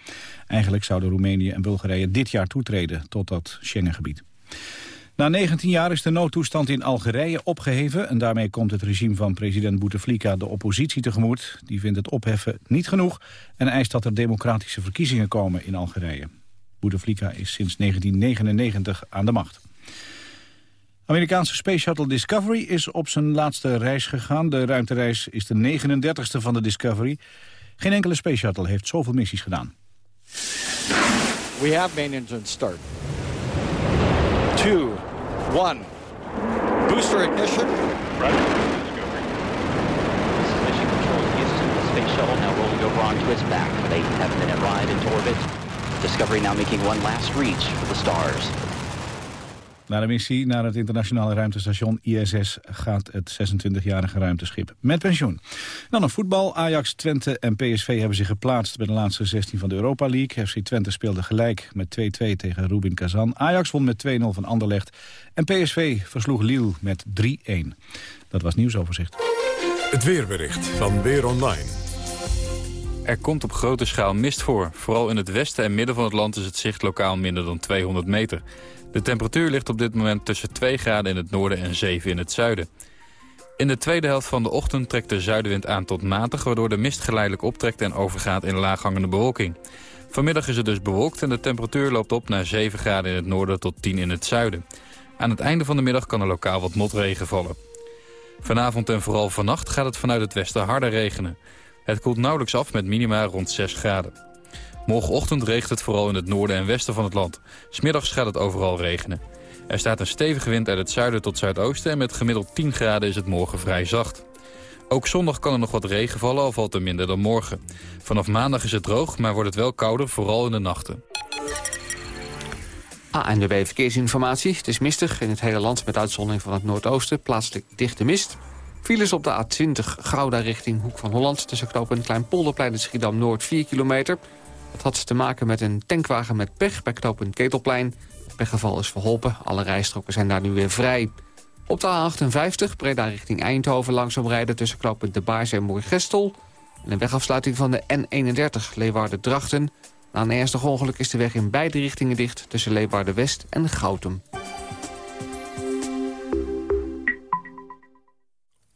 Eigenlijk zouden Roemenië en Bulgarije dit jaar toetreden tot dat Schengengebied. Na 19 jaar is de noodtoestand in Algerije opgeheven... en daarmee komt het regime van president Bouteflika de oppositie tegemoet. Die vindt het opheffen niet genoeg en eist dat er democratische verkiezingen komen in Algerije. Bouteflika is sinds 1999 aan de macht. Amerikaanse Space Shuttle Discovery is op zijn laatste reis gegaan. De ruimtereis is de 39ste van de Discovery. Geen enkele Space Shuttle heeft zoveel missies gedaan. We have main engine start. Two, one. Booster ignition. Roger. Discovery. This is Mission Control Houston. The space shuttle now rolling over onto its back with a 10-minute ride into orbit. Discovery now making one last reach for the stars. Na de missie naar het internationale ruimtestation ISS gaat het 26-jarige ruimteschip met pensioen. Dan een voetbal. Ajax, Twente en PSV hebben zich geplaatst bij de laatste 16 van de Europa League. FC Twente speelde gelijk met 2-2 tegen Rubin Kazan. Ajax won met 2-0 van Anderlecht. En PSV versloeg Lille met 3-1. Dat was nieuwsoverzicht. Het weerbericht van Weer Online. Er komt op grote schaal mist voor. Vooral in het westen en midden van het land is het zicht lokaal minder dan 200 meter. De temperatuur ligt op dit moment tussen 2 graden in het noorden en 7 in het zuiden. In de tweede helft van de ochtend trekt de zuidenwind aan tot matig... waardoor de mist geleidelijk optrekt en overgaat in laaghangende bewolking. Vanmiddag is het dus bewolkt en de temperatuur loopt op naar 7 graden in het noorden tot 10 in het zuiden. Aan het einde van de middag kan er lokaal wat motregen vallen. Vanavond en vooral vannacht gaat het vanuit het westen harder regenen. Het koelt nauwelijks af met minima rond 6 graden. Morgenochtend regent het vooral in het noorden en westen van het land. Smiddags gaat het overal regenen. Er staat een stevige wind uit het zuiden tot zuidoosten... en met gemiddeld 10 graden is het morgen vrij zacht. Ook zondag kan er nog wat regen vallen, al valt er minder dan morgen. Vanaf maandag is het droog, maar wordt het wel kouder, vooral in de nachten. ANWB Verkeersinformatie. Het is mistig in het hele land met uitzondering van het noordoosten. Plaatselijk dichte mist. Files op de A20 Gouda richting Hoek van Holland... tussen Klein Polderplein en Schiedam-Noord 4 kilometer. Dat had te maken met een tankwagen met pech bij knopen Ketelplein. Het pechgeval is verholpen, alle rijstroken zijn daar nu weer vrij. Op de A58 Breda richting Eindhoven langzaam rijden... tussen knopen De Baars en Moergestel. En een wegafsluiting van de N31 Leeuwarden-Drachten. Na een ernstig ongeluk is de weg in beide richtingen dicht... tussen Leeuwarden-West en Goutum.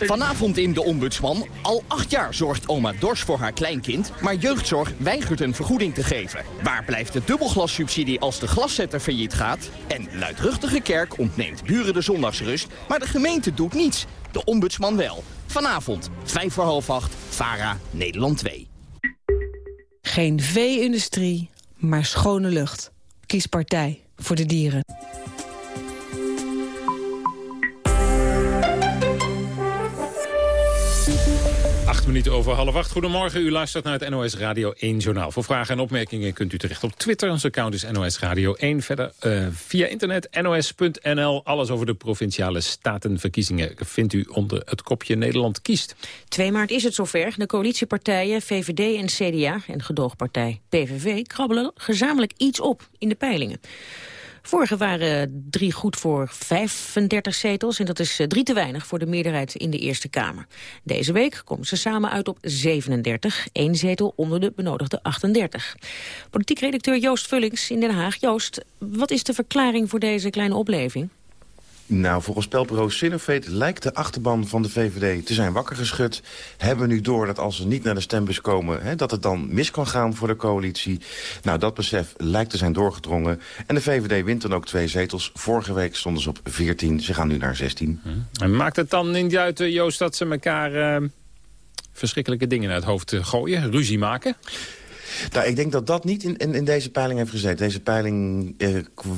Vanavond in De Ombudsman. Al acht jaar zorgt oma Dors voor haar kleinkind... maar jeugdzorg weigert een vergoeding te geven. Waar blijft de dubbelglassubsidie als de glaszetter failliet gaat? En luidruchtige kerk ontneemt buren de zondagsrust... maar de gemeente doet niets. De Ombudsman wel. Vanavond, vijf voor half acht, VARA, Nederland 2. Geen vee-industrie, maar schone lucht. Kies partij voor de dieren. Minuten over half acht. Goedemorgen, u luistert naar het NOS Radio 1 Journaal. Voor vragen en opmerkingen kunt u terecht op Twitter. Ons account is NOS Radio 1. Verder uh, via internet nos.nl. Alles over de provinciale statenverkiezingen vindt u onder het kopje Nederland kiest. 2 maart is het zover. De coalitiepartijen VVD en CDA en gedoogpartij PVV krabbelen gezamenlijk iets op in de peilingen. Vorige waren drie goed voor 35 zetels en dat is eh, drie te weinig voor de meerderheid in de Eerste Kamer. Deze week komen ze samen uit op 37, één zetel onder de benodigde 38. Politiek redacteur Joost Vullings in Den Haag. Joost, wat is de verklaring voor deze kleine opleving? Nou, volgens spelbureau Sinofate lijkt de achterban van de VVD te zijn wakker geschud. Hebben nu door dat als ze niet naar de stembus komen... Hè, dat het dan mis kan gaan voor de coalitie. Nou, dat besef lijkt te zijn doorgedrongen. En de VVD wint dan ook twee zetels. Vorige week stonden ze op 14, ze gaan nu naar 16. En maakt het dan niet uit, eh, Joost, dat ze elkaar eh, verschrikkelijke dingen uit het hoofd eh, gooien? Ruzie maken? Nou, ik denk dat dat niet in, in, in deze peiling heeft gezeten. Deze peiling eh,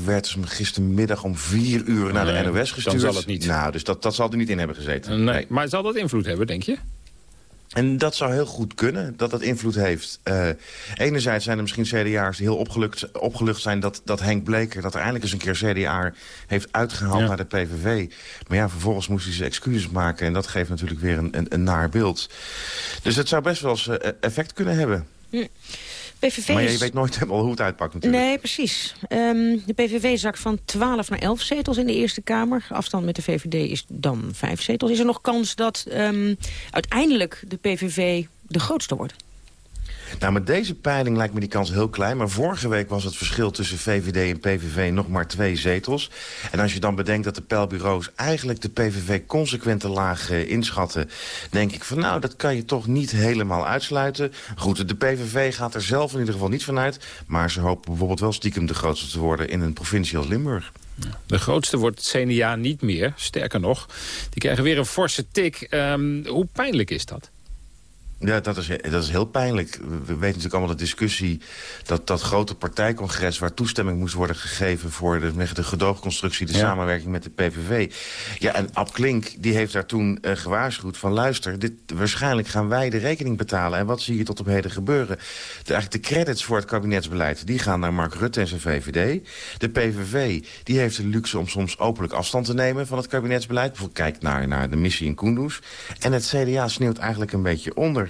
werd dus gistermiddag om vier uur naar de NOS dan gestuurd. zal het niet. Nou, dus dat, dat zal er niet in hebben gezeten. Nee. Maar zal dat invloed hebben, denk je? En dat zou heel goed kunnen, dat dat invloed heeft. Eh, enerzijds zijn er misschien CDA'ers die heel opgelucht, opgelucht zijn... Dat, dat Henk Bleker, dat er eindelijk eens een keer CDA heeft uitgehaald Ja. naar de PVV. Maar ja, vervolgens moest hij zijn excuses maken... en dat geeft natuurlijk weer een, een, een naar beeld. Dus het zou best wel eens eh, effect kunnen hebben. Hm. PVV maar je weet nooit helemaal hoe het uitpakt natuurlijk. Nee, precies. Ehm, de PVV zakt van 12 naar 11 zetels in de Eerste Kamer. Afstand met de VVD is dan 5 zetels. Is er nog kans dat ehm, uiteindelijk de PVV de grootste wordt? Nou, met deze peiling lijkt me die kans heel klein. Maar vorige week was het verschil tussen VVD en PVV nog maar twee zetels. En als je dan bedenkt dat de peilbureaus eigenlijk de PVV consequent te laag eh, inschatten... denk ik van nou, dat kan je toch niet helemaal uitsluiten. Goed, de PVV gaat er zelf in ieder geval niet vanuit. Maar ze hopen bijvoorbeeld wel stiekem de grootste te worden in een provincie als Limburg. De grootste wordt het CDA niet meer. Sterker nog, die krijgen weer een forse tik. Ehm, hoe pijnlijk is dat? Ja, dat is, dat is heel pijnlijk. We we weten natuurlijk allemaal de discussie... dat dat grote partijcongres waar toestemming moest worden gegeven... voor de, de gedoogconstructie, de Ja. samenwerking met de PVV. Ja, en Ab Klink die heeft daar toen eh, gewaarschuwd van... luister, dit, waarschijnlijk gaan wij de rekening betalen. En wat zie je tot op heden gebeuren? De, eigenlijk de credits voor het kabinetsbeleid... die gaan naar Mark Rutte en zijn VVD. De PVV die heeft de luxe om soms openlijk afstand te nemen... van het kabinetsbeleid. Bijvoorbeeld kijk naar, naar de missie in Kunduz. En het CDA sneeuwt eigenlijk een beetje onder.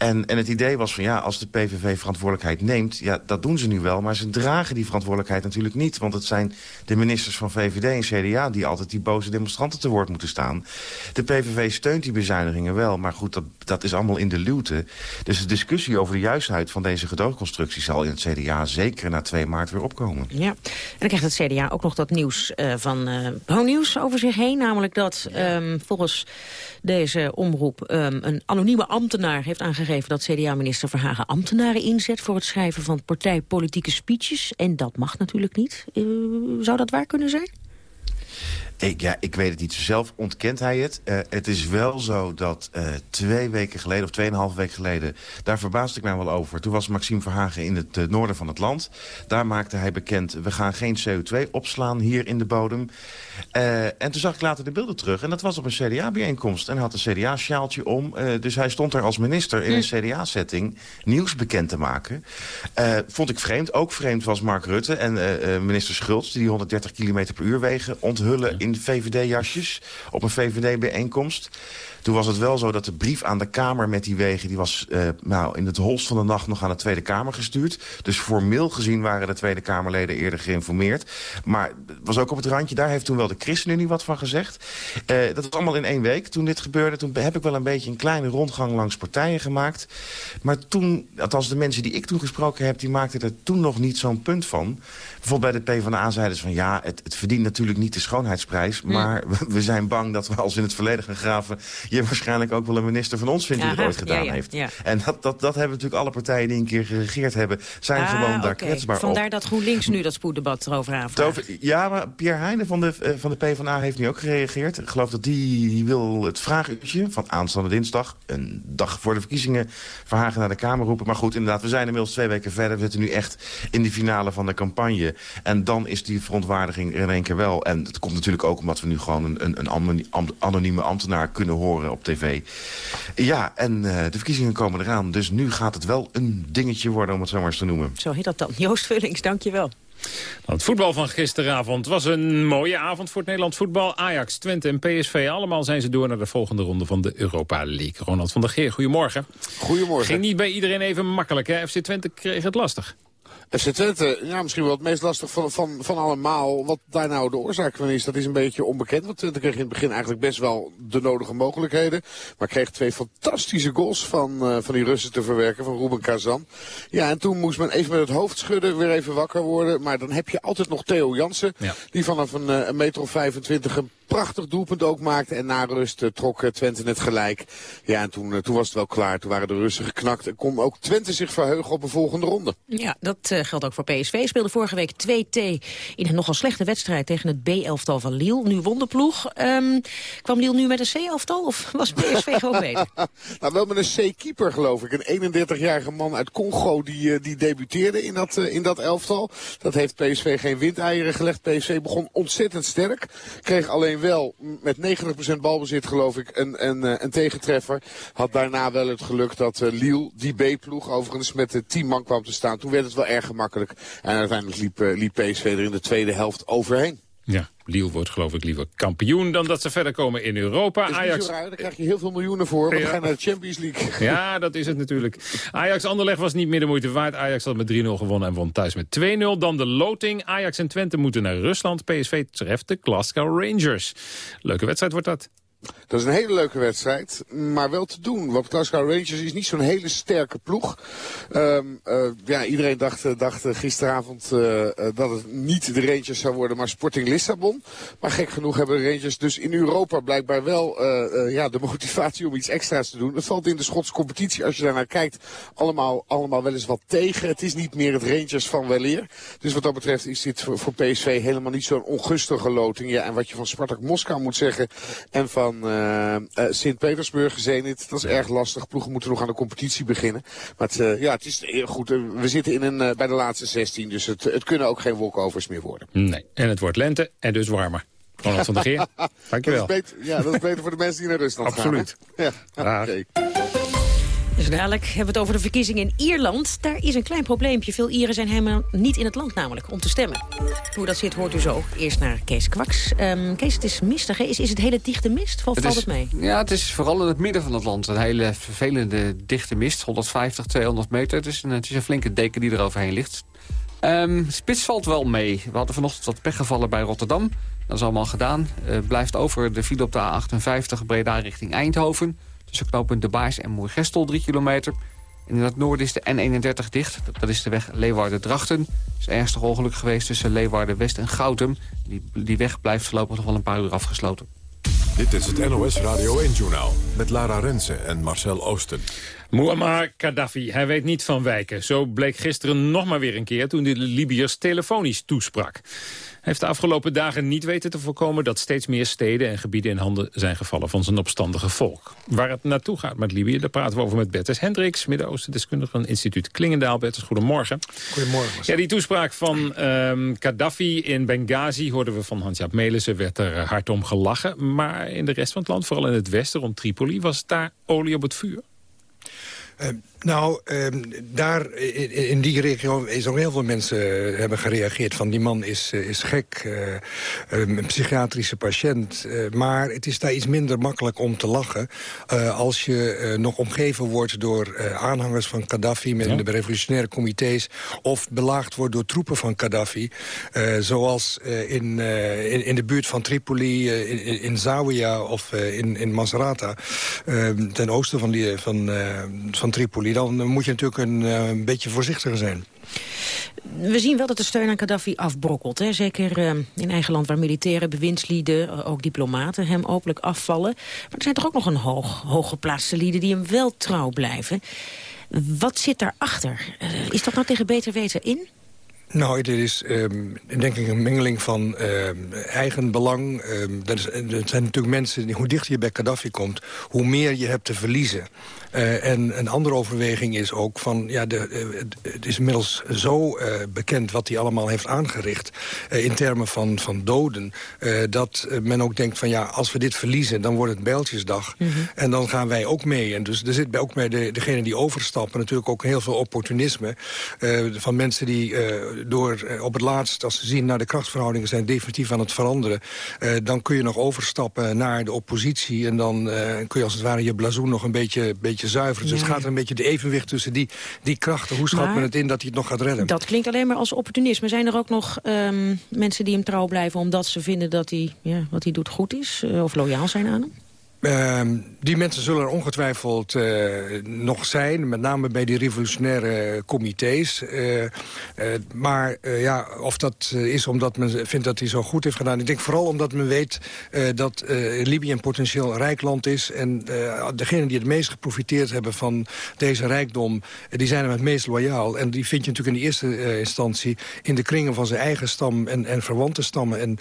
En, en het idee was van ja, als de PVV verantwoordelijkheid neemt... ja, dat doen ze nu wel, maar ze dragen die verantwoordelijkheid natuurlijk niet. Want het zijn de ministers van VVD en CDA... die altijd die boze demonstranten te woord moeten staan. De PVV steunt die bezuinigingen wel, maar goed, dat, dat is allemaal in de luwte. Dus de discussie over de juistheid van deze gedoogconstructie... zal in het CDA zeker na 2 maart weer opkomen. Ja, en dan krijgt het CDA ook nog dat nieuws eh, van Pro-nieuws over zich heen. Namelijk dat ehm, volgens deze omroep ehm, een anonieme ambtenaar heeft aangegeven... dat CDA-minister Verhagen ambtenaren inzet voor het schrijven van partijpolitieke speeches. En dat mag natuurlijk niet. Eh, zou dat waar kunnen zijn? Ik, ja, ik weet het niet. Zelf ontkent hij het. Eh, het is wel zo dat eh, twee weken geleden, of tweeënhalve week geleden... daar verbaasde ik mij wel over. Toen was Maxime Verhagen in het eh, noorden van het land. Daar maakte hij bekend, we gaan geen CO2 opslaan hier in de bodem. En toen zag ik later de beelden terug. En dat was op een CDA-bijeenkomst. En hij had een CDA-sjaaltje om. Dus hij stond er als minister in een CDA-setting nieuws bekend te maken. Vond ik vreemd. Ook vreemd was Mark Rutte en minister Schultz... die 130 km per uur wegen onthullen in VVD-jasjes... op een VVD-bijeenkomst. Toen was het wel zo dat de brief aan de Kamer met die wegen... die was eh, nou, in het holst van de nacht nog aan de Tweede Kamer gestuurd. Dus formeel gezien waren de Tweede Kamerleden eerder geïnformeerd. Maar het was ook op het randje. Daar heeft toen wel de ChristenUnie wat van gezegd. Eh, dat was allemaal in één week toen dit gebeurde. Toen heb ik wel een beetje een kleine rondgang langs partijen gemaakt. Maar toen, althans de mensen die ik toen gesproken heb... die maakten er toen nog niet zo'n punt van. Bijvoorbeeld bij de PvdA zeiden ze van... ja, het, het verdient natuurlijk niet de schoonheidsprijs... maar we, [LAUGHS] we zijn bang dat we als in het verleden gaan graven... je waarschijnlijk ook wel een minister van ons vindt die het ooit gedaan heeft. En dat, dat, dat hebben natuurlijk alle partijen die een keer geregeerd hebben... zijn Ah, gewoon daar oké. kwetsbaar op. Vandaar dat GroenLinks nu dat spoeddebat erover aanvraagt. Ja, maar Pierre Heijnen van de, eh, van de PvdA heeft nu ook gereageerd. Ik geloof dat die, die wil het vraaguurtje van aanstaande dinsdag... een dag voor de verkiezingen Verhagen naar de Kamer roepen. Maar goed, inderdaad, we zijn inmiddels twee weken verder. We zitten nu echt in de finale van de campagne. En dan is die verontwaardiging er in één keer wel. En het komt natuurlijk ook omdat we nu gewoon een, een, een anonieme ambtenaar kunnen horen op tv. Ja, en eh, de verkiezingen komen eraan. Dus nu gaat het wel een dingetje worden, om het zo maar eens te noemen. Zo heet dat dan. Joost Vullings, dank je wel. Dan het voetbal van gisteravond was een mooie avond voor het Nederlands voetbal. Ajax, Twente en PSV, allemaal zijn ze door naar de volgende ronde van de Europa League. Ronald van der Geer, goedemorgen. Goedemorgen. Ging niet bij iedereen even makkelijk, hè? FC Twente kreeg het lastig. FC Twente, ja, misschien wel het meest lastig van, van, van allemaal. Wat daar nou de oorzaak van is, dat is een beetje onbekend. Want Twente kreeg in het begin eigenlijk best wel de nodige mogelijkheden. Maar kreeg twee fantastische goals van, uh, van die Russen te verwerken, van Ruben Kazan. Ja, en toen moest men even met het hoofd schudden, weer even wakker worden. Maar dan heb je altijd nog Theo Jansen, ja. die vanaf een, een meter of 25 een prachtig doelpunt ook maakte. En na rust uh, trok Twente het gelijk. Ja, en toen, uh, toen was het wel klaar. Toen waren de Russen geknakt. En kon ook Twente zich verheugen op een volgende ronde. Ja, dat geldt ook voor PSV. Speelde vorige week 2T in een nogal slechte wedstrijd tegen het B-elftal van Lille. Nu won de ploeg. Um, kwam Lille nu met een C-elftal of was PSV [LAUGHS] gewoon beter? nou, wel met een C-keeper geloof ik. Een 31-jarige man uit Congo die, die debuteerde in dat, in dat elftal. Dat heeft PSV geen windeieren gelegd. PSV begon ontzettend sterk. Kreeg alleen wel met 90% balbezit geloof ik een, een, eh, een tegentreffer. Had daarna wel het geluk dat uh, Lille, die B-ploeg, overigens met de 10 man kwam te staan. Toen werd het wel erg gemakkelijk. En uiteindelijk liep, uh, liep PSV er in de tweede helft overheen. Ja, Lille wordt geloof ik liever kampioen dan dat ze verder komen in Europa. Is Ajax... Raar, daar krijg je heel veel miljoenen voor, want ja. we gaan naar de Champions League. [LAUGHS] Ja, dat is het natuurlijk. Ajax Anderlecht was niet meer de moeite waard. Ajax had met 3-0 gewonnen en won thuis met 2-0. Dan de loting. Ajax en Twente moeten naar Rusland. PSV treft de Glasgow Rangers. Leuke wedstrijd wordt dat. Dat is een hele leuke wedstrijd, maar wel te doen. Want Glasgow Rangers is niet zo'n hele sterke ploeg. Um, uh, ja, iedereen dacht, dacht gisteravond uh, dat het niet de Rangers zou worden, maar Sporting Lissabon. Maar gek genoeg hebben de Rangers dus in Europa blijkbaar wel ja, de motivatie om iets extra's te doen. Het valt in de Schotse competitie, als je daarnaar kijkt, allemaal, allemaal wel eens wat tegen. Het is niet meer het Rangers van weleer. Dus wat dat betreft is dit voor, voor PSV helemaal niet zo'n ongunstige loting. Ja, en wat je van Spartak Moskou moet zeggen en van van uh, uh, Sint-Petersburg, Zenit. Dat is erg lastig. Ploegen moeten nog aan de competitie beginnen. Maar het, uh, ja, het is goed. we zitten in een, bij de laatste 16, dus het, het kunnen ook geen walkovers meer worden. Nee, en het wordt lente en dus warmer. Ronald van der Geer, dankjewel. [LAUGHS] Dat is beter, ja, dat is beter voor de mensen die naar Rusland Absoluut. gaan. Absoluut. Ja, oké. Okay. Dus dadelijk hebben we het over de verkiezingen in Ierland. Daar is een klein probleempje. Veel Ieren zijn helemaal niet in het land namelijk om te stemmen. Hoe dat zit hoort u zo. Eerst naar Kees Kwaks. Um, Kees, het is mistig. Hè? Is, is het hele dichte mist? Valt het, valt het mee? Ja, het is vooral in het midden van het land. Een hele vervelende dichte mist. 150, 200 meter. Het is een, het is een flinke deken die er overheen ligt. Um, spits valt wel mee. We hadden vanochtend wat pech gevallen bij Rotterdam. Dat is allemaal gedaan. Uh, blijft over de file op de A58 Breda richting Eindhoven. Tussen knooppunt De Baars en Moergestel 3 kilometer. En in het noorden is de N31 dicht. Dat is de weg Leeuwarden-Drachten. Er is een ernstig ongeluk geweest tussen Leeuwarden-West en Goutum. Die, die weg blijft voorlopig nog wel een paar uur afgesloten. Dit is het NOS Radio 1-journaal met Lara Rensen en Marcel Oosten. Muammar Gaddafi, hij weet niet van wijken. Zo bleek gisteren nog maar weer een keer toen de Libiërs telefonisch toesprak heeft de afgelopen dagen niet weten te voorkomen... dat steeds meer steden en gebieden in handen zijn gevallen van zijn opstandige volk. Waar het naartoe gaat met Libië, daar praten we over met Bertus Hendricks... Midden-Oosten-deskundige van instituut Klingendaal. Bertus, goedemorgen. Goedemorgen. Ja, die toespraak van um, Gaddafi in Benghazi hoorden we van Hans-Jaap Melissen... werd er hard om gelachen. Maar in de rest van het land, vooral in het westen rond Tripoli... was daar olie op het vuur. Uh, nou, um, daar in, in, die regio is ook heel veel mensen uh, hebben gereageerd van die man is, uh, is gek, uh, een psychiatrische patiënt. maar het is daar iets minder makkelijk om te lachen als je nog omgeven wordt door aanhangers van Gaddafi met ja. de revolutionaire comité's of belaagd wordt door troepen van Gaddafi. zoals in, in, in, de buurt van Tripoli, in, in Zawiya of in, in Maserata, ehm, ten oosten van, die, van, van Tripoli dan moet je natuurlijk een, uh, een beetje voorzichtiger zijn. We zien wel dat de steun aan Gaddafi afbrokkelt. Hè? Zeker uh, in eigen land waar militairen, bewindslieden, ook diplomaten hem openlijk afvallen. Maar er zijn toch ook nog een hoog, hooggeplaatste lieden die hem wel trouw blijven. Wat zit daarachter? Uh, is dat nou tegen beter weten in? Nou, dit is um, denk ik een mengeling van um, eigen belang. Um, dat, is, dat zijn natuurlijk mensen, die, hoe dichter je bij Gaddafi komt... hoe meer je hebt te verliezen. Uh, en een andere overweging is ook van... ja, de, uh, het is inmiddels zo uh, bekend wat hij allemaal heeft aangericht... in termen van, van doden... dat men ook denkt van ja, als we dit verliezen... dan wordt het bijltjesdag. Mm -hmm. En dan gaan wij ook mee. En dus er zit bij ook bij de, degene die overstappen... natuurlijk ook heel veel opportunisme... van mensen die door op het laatst, als ze zien... naar de krachtsverhoudingen zijn definitief aan het veranderen... dan kun je nog overstappen naar de oppositie... en dan kun je als het ware je blazoen nog een beetje, beetje Dus het gaat een beetje de evenwicht tussen die, die krachten. Hoe schat men het in dat hij het nog gaat redden? Dat klinkt alleen maar als opportunisme. Zijn er ook nog um, mensen die hem trouw blijven... omdat ze vinden dat hij, ja, wat hij doet goed is? of loyaal zijn aan hem? Uh, die mensen zullen er ongetwijfeld uh, nog zijn. Met name bij die revolutionaire comité's. Uh, uh, maar ja, of dat is omdat men vindt dat hij zo goed heeft gedaan. Ik denk vooral omdat men weet dat Libië een potentieel rijk land is. En degenen die het meest geprofiteerd hebben van deze rijkdom... die zijn hem het meest loyaal. En die vind je natuurlijk in de eerste instantie... in de kringen van zijn eigen stam en, en verwante stammen. En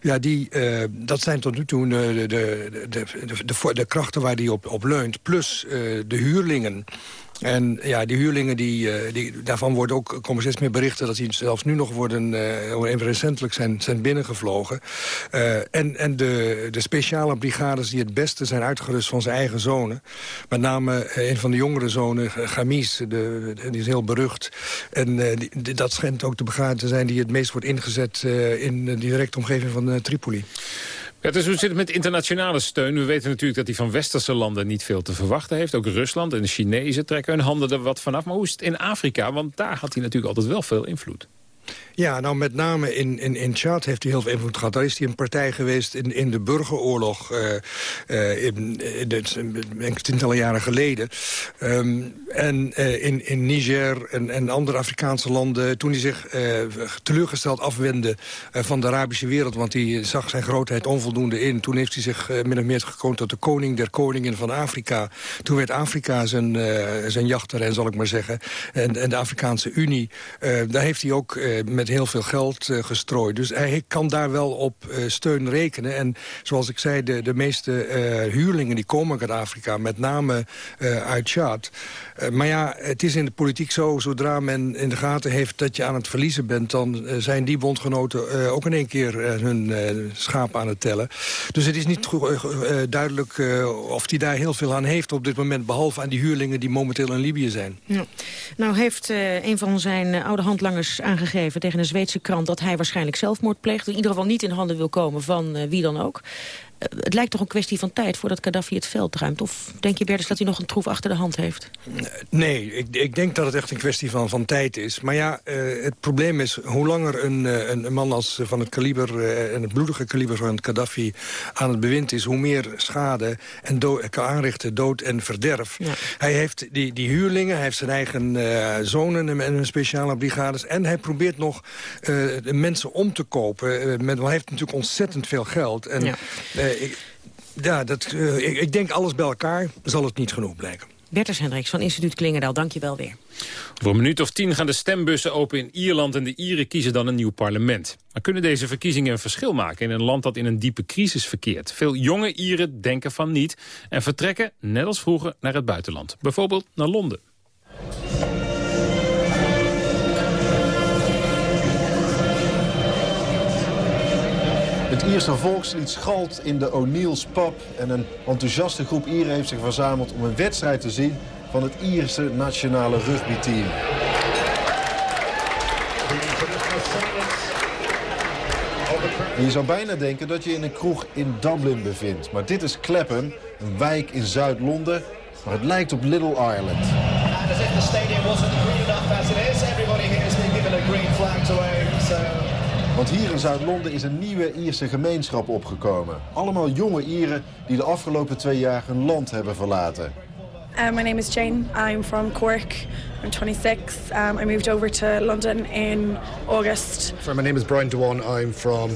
ja, die, dat zijn tot nu toe de, de, de de, de krachten waar die op, leunt. Plus uh, de huurlingen. En ja, die huurlingen, die, uh, die, daarvan worden ook, komen steeds meer berichten... dat die zelfs nu nog worden, uh, even recentelijk zijn, zijn binnengevlogen. En en de, de speciale brigades die het beste zijn uitgerust van zijn eigen zonen. Met name een van de jongere zonen, Gamis, de, die is heel berucht. En dat schijnt ook de brigade te zijn die het meest wordt ingezet... in de directe omgeving van Tripoli. Ja, dus hoe zit het met internationale steun? We weten natuurlijk dat hij van westerse landen niet veel te verwachten heeft. Ook Rusland en de Chinezen trekken hun handen er wat vanaf. Maar hoe is het in Afrika? Want daar had hij natuurlijk altijd wel veel invloed. Ja, nou met name in, in, in Chad heeft hij heel veel invloed gehad. Daar is hij een partij geweest in, in de burgeroorlog, uh, in, in, tientallen jaren geleden. Um, en uh, in, in Niger en, en andere Afrikaanse landen, toen hij zich teleurgesteld afwendde van de Arabische wereld, want hij zag zijn grootheid onvoldoende in. Toen heeft hij zich min of meer gekoond tot de koning der koningen van Afrika. Toen werd Afrika zijn, zijn jachtterrein, zal ik maar zeggen. En, en de Afrikaanse Unie, daar heeft hij ook met heel veel geld uh, gestrooid. Dus hij kan daar wel op uh, steun rekenen. En zoals ik zei, de, de meeste huurlingen die komen uit Afrika... met name uit Chad. maar ja, het is in de politiek zo... zodra men in de gaten heeft dat je aan het verliezen bent... dan zijn die bondgenoten ook in één keer hun schapen aan het tellen. Dus het is niet duidelijk of hij daar heel veel aan heeft op dit moment... behalve aan die huurlingen die momenteel in Libië zijn. Ja. Nou heeft een van zijn oude handlangers aangegeven... tegen een Zweedse krant dat hij waarschijnlijk zelfmoord pleegt. In ieder geval niet in handen wil komen van uh, wie dan ook. Het lijkt toch een kwestie van tijd voordat Gaddafi het veld ruimt? Of denk je, Bertus, dat hij nog een troef achter de hand heeft? Nee, ik, ik denk dat het echt een kwestie van, van tijd is. Maar ja, uh, het probleem is, hoe langer een, een, een man als van het kaliber... en het bloedige kaliber van Gaddafi aan het bewind is... hoe meer schade en kan aanrichten, dood en verderf. Ja. Hij heeft die, die huurlingen, hij heeft zijn eigen zonen en, en speciale brigades... en hij probeert nog uh, mensen om te kopen. Met, hij heeft natuurlijk ontzettend veel geld. En, ja. Uh, ik, ja, dat, ik, ik, denk alles bij elkaar zal het niet genoeg blijken. Bertus Hendricks van instituut Klingendaal, dank je wel weer. Voor een minuut of tien gaan de stembussen open in Ierland... en de Ieren kiezen dan een nieuw parlement. Maar kunnen deze verkiezingen een verschil maken in een land dat in een diepe crisis verkeert? Veel jonge Ieren denken van niet en vertrekken, net als vroeger, naar het buitenland. Bijvoorbeeld naar Londen. Het Ierse volkslied schalt in de O'Neill's pub... en een enthousiaste groep Ieren heeft zich verzameld om een wedstrijd te zien... van het Ierse nationale rugbyteam. Je zou bijna denken dat je in een kroeg in Dublin bevindt. Maar dit is Clapham, een wijk in Zuid-Londen. Maar het lijkt op Little Ireland. Want hier in Zuid-Londen is een nieuwe Ierse gemeenschap opgekomen. Allemaal jonge Ieren die de afgelopen twee jaar hun land hebben verlaten. Uh, my name is Jane. I'm from Cork. I'm 26. Um, I moved over to London in August. my name is Brian Dewan. I'm from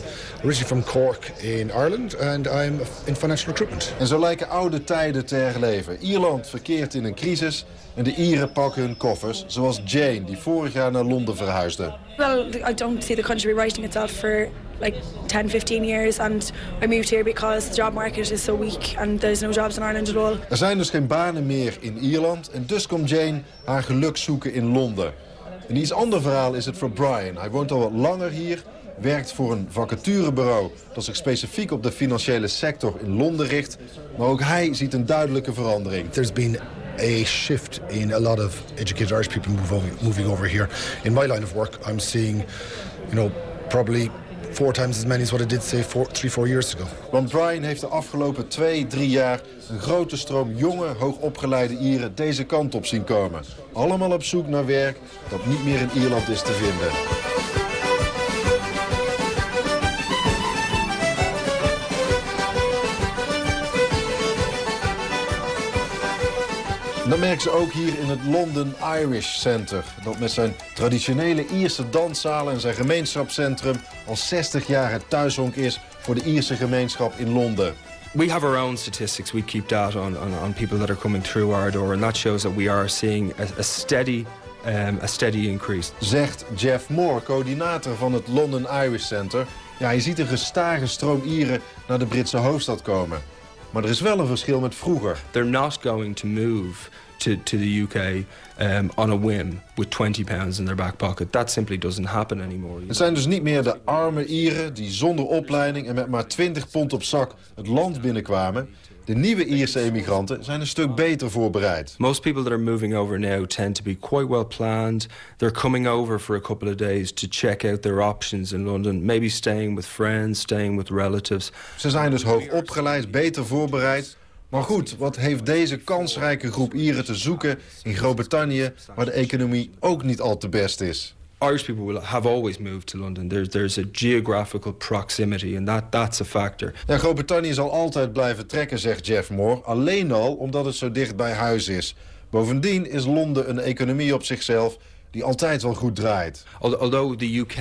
originally from Cork in Ireland and I'm in financial recruitment. En zo lijken oude tijden te herleven. Ierland verkeert in een crisis en de Ieren pakken hun koffers, zoals Jane, die vorig jaar naar Londen verhuisde. Well, I don't see the country rewriting itself for like 10, 15 years. And I moved here because the job market is so weak and there's no jobs in Ireland at all. Er zijn dus geen banen meer in Ierland en dus komt Jane haar geluk zoeken in Londen. Een iets ander verhaal is het voor Brian. Hij woont al wat langer hier, werkt voor een vacaturebureau... dat zich specifiek op de financiële sector in Londen richt. Maar ook hij ziet een duidelijke verandering. There's been a shift in a lot of educated Irish people moving, over here. In my line of work, I'm seeing, you know, probably four times as many as what I did say four, three, four years ago. Want Brian heeft de afgelopen twee, drie jaar een grote stroom jonge, hoogopgeleide Ieren deze kant op zien komen. Allemaal op zoek naar werk dat niet meer in Ierland is te vinden. Dat merken ze ook hier in het London Irish Center. Dat met zijn traditionele Ierse danszalen en zijn gemeenschapscentrum... al 60 jaar het thuishonk is voor de Ierse gemeenschap in Londen. We have our own statistics. We keep data on, on, on people that are coming through our door. And that shows that we are seeing a, a steady um, a steady increase. Zegt Jeff Moore, coördinator van het London Irish Center. Ja, je ziet een gestage stroom Ieren naar de Britse hoofdstad komen. Maar er is wel een verschil met vroeger. They're not going to move to, to the UK um, on a whim with 20 pounds in their back pocket. That simply doesn't happen anymore. Het zijn dus niet meer de arme Ieren die zonder opleiding en met maar 20 pond op zak het land binnenkwamen. De nieuwe Ierse emigranten zijn een stuk beter voorbereid. Most people that are moving over now tend to be quite well planned. They're coming over for a couple of days to check out their options in London. Maybe staying with friends, staying with relatives. Ze zijn dus hoog opgeleid, beter voorbereid. Maar goed, wat heeft deze kansrijke groep Ieren te zoeken in Groot-Brittannië... waar de economie ook niet al te best is? Irish people will have always moved to London. There's, there's a geographical proximity and that, that's a factor. Ja, Groot-Brittannië zal altijd blijven trekken, zegt Jeff Moore. Alleen al omdat het zo dicht bij huis is. Bovendien is Londen een economie op zichzelf die altijd wel goed draait. Although the UK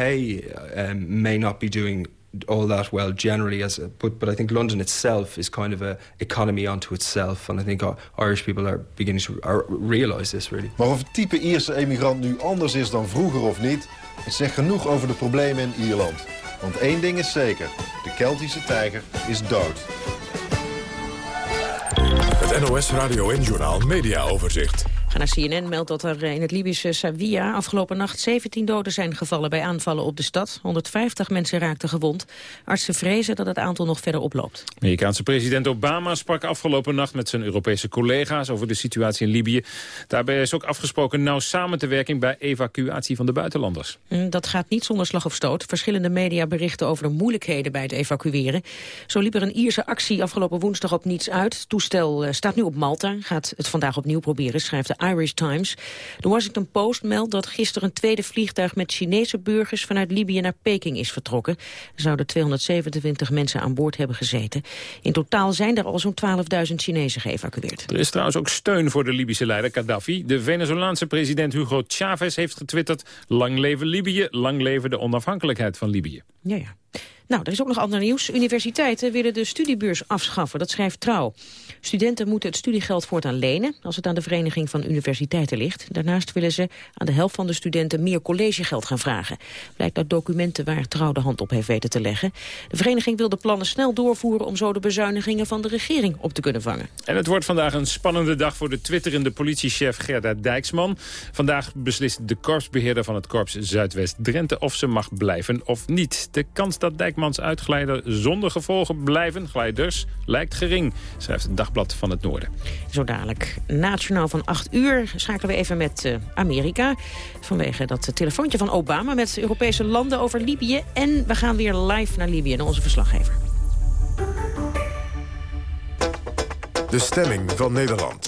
um, may not be doing all that well generally as a, but but I think London itself is kind of a economy unto itself and I think Irish people are beginning to are, realize this really. Maar of het type Ierse emigrant nu anders is dan vroeger of niet, het zegt genoeg over de problemen in Ierland. Want één ding is zeker, de Keltische tijger is dood. Het NOS Radio en Journaal Media Overzicht. Ga naar CNN meldt dat er in het Libische Sawiya afgelopen nacht 17 doden zijn gevallen bij aanvallen op de stad. 150 mensen raakten gewond. Artsen vrezen dat het aantal nog verder oploopt. Amerikaanse president Obama sprak afgelopen nacht met zijn Europese collega's over de situatie in Libië. Daarbij is ook afgesproken nauw samen te werken bij evacuatie van de buitenlanders. Mm, dat gaat niet zonder slag of stoot. Verschillende media berichten over de moeilijkheden bij het evacueren. Zo liep er een Ierse actie afgelopen woensdag op niets uit. Het toestel eh, staat nu op Malta, gaat het vandaag opnieuw proberen, schrijft de Irish Times. De Washington Post meldt dat gisteren een tweede vliegtuig met Chinese burgers vanuit Libië naar Peking is vertrokken. Er zouden 227 mensen aan boord hebben gezeten. In totaal zijn er al zo'n 12.000 Chinezen geëvacueerd. Er is trouwens ook steun voor de Libische leider Gaddafi. De Venezolaanse president Hugo Chavez heeft getwitterd... lang leven Libië, lang leven de onafhankelijkheid van Libië. Ja, ja. Nou, er is ook nog ander nieuws. Universiteiten willen de studiebeurs afschaffen, dat schrijft Trouw. Studenten moeten het studiegeld voortaan lenen als het aan de Vereniging van Universiteiten ligt. Daarnaast willen ze aan de helft van de studenten meer collegegeld gaan vragen. Blijkt uit documenten waar Trouw de hand op heeft weten te leggen. De vereniging wil de plannen snel doorvoeren om zo de bezuinigingen van de regering op te kunnen vangen. En het wordt vandaag een spannende dag voor de twitterende politiechef Gerda Dijksman. Vandaag beslist de korpsbeheerder van het korps Zuidwest-Drenthe of ze mag blijven of niet. De kans dat Dijksman Dijkmans uitgeleider zonder gevolgen blijven, glijders, lijkt gering, schrijft het Dagblad van het Noorden. Zo dadelijk, nationaal van 8 uur, schakelen we even met uh, Amerika. Vanwege dat telefoontje van Obama met Europese landen over Libië. En we gaan weer live naar Libië, naar onze verslaggever. De stemming van Nederland.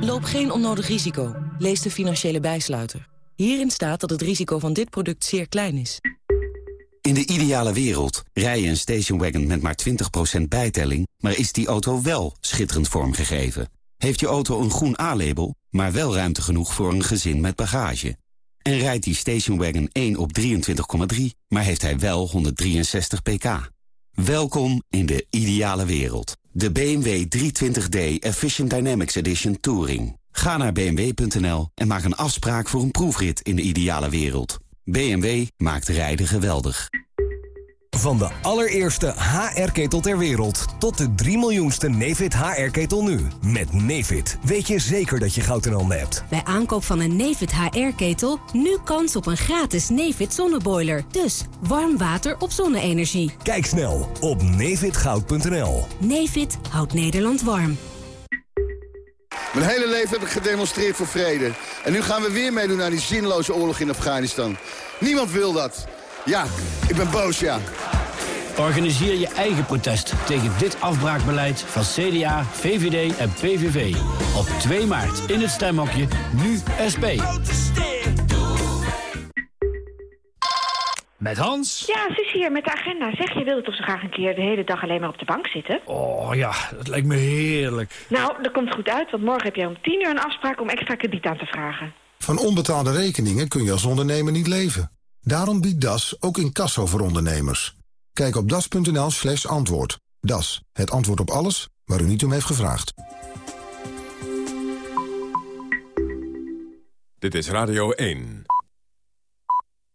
Loop geen onnodig risico. Lees de financiële bijsluiter. Hierin staat dat het risico van dit product zeer klein is. In de ideale wereld rij je een stationwagon met maar 20% bijtelling... maar is die auto wel schitterend vormgegeven? Heeft je auto een groen A-label, maar wel ruimte genoeg voor een gezin met bagage? En rijdt die stationwagon 1 op 23,3, maar heeft hij wel 163 pk? Welkom in de ideale wereld. De BMW 320d Efficient Dynamics Edition Touring. Ga naar bmw.nl en maak een afspraak voor een proefrit in de ideale wereld. BMW maakt rijden geweldig. Van de allereerste HR-ketel ter wereld tot de 3 miljoenste Nefit HR-ketel nu. Met Nefit weet je zeker dat je goud in handen hebt. Bij aankoop van een Nefit HR-ketel nu kans op een gratis Nefit zonneboiler. Dus warm water op zonne-energie. Kijk snel op nefitgoud.nl. Nefit houdt Nederland warm. Mijn hele leven heb ik gedemonstreerd voor vrede. En nu gaan we weer meedoen aan die zinloze oorlog in Afghanistan. Niemand wil dat. Ja, ik ben boos, ja. Organiseer je eigen protest tegen dit afbraakbeleid van CDA, VVD en PVV. Op 2 maart in het stemhokje Nu SP. Met Hans? Ja, Sus hier met de agenda. Zeg, je wilde toch zo graag een keer de hele dag alleen maar op de bank zitten? Oh ja, dat lijkt me heerlijk. Nou, dat komt goed uit, want morgen heb jij om 10 uur een afspraak om extra krediet aan te vragen. Van onbetaalde rekeningen kun je als ondernemer niet leven. Daarom biedt DAS ook incasso voor ondernemers. Kijk op das.nl slash antwoord. DAS, het antwoord op alles waar u niet om heeft gevraagd. Dit is Radio 1.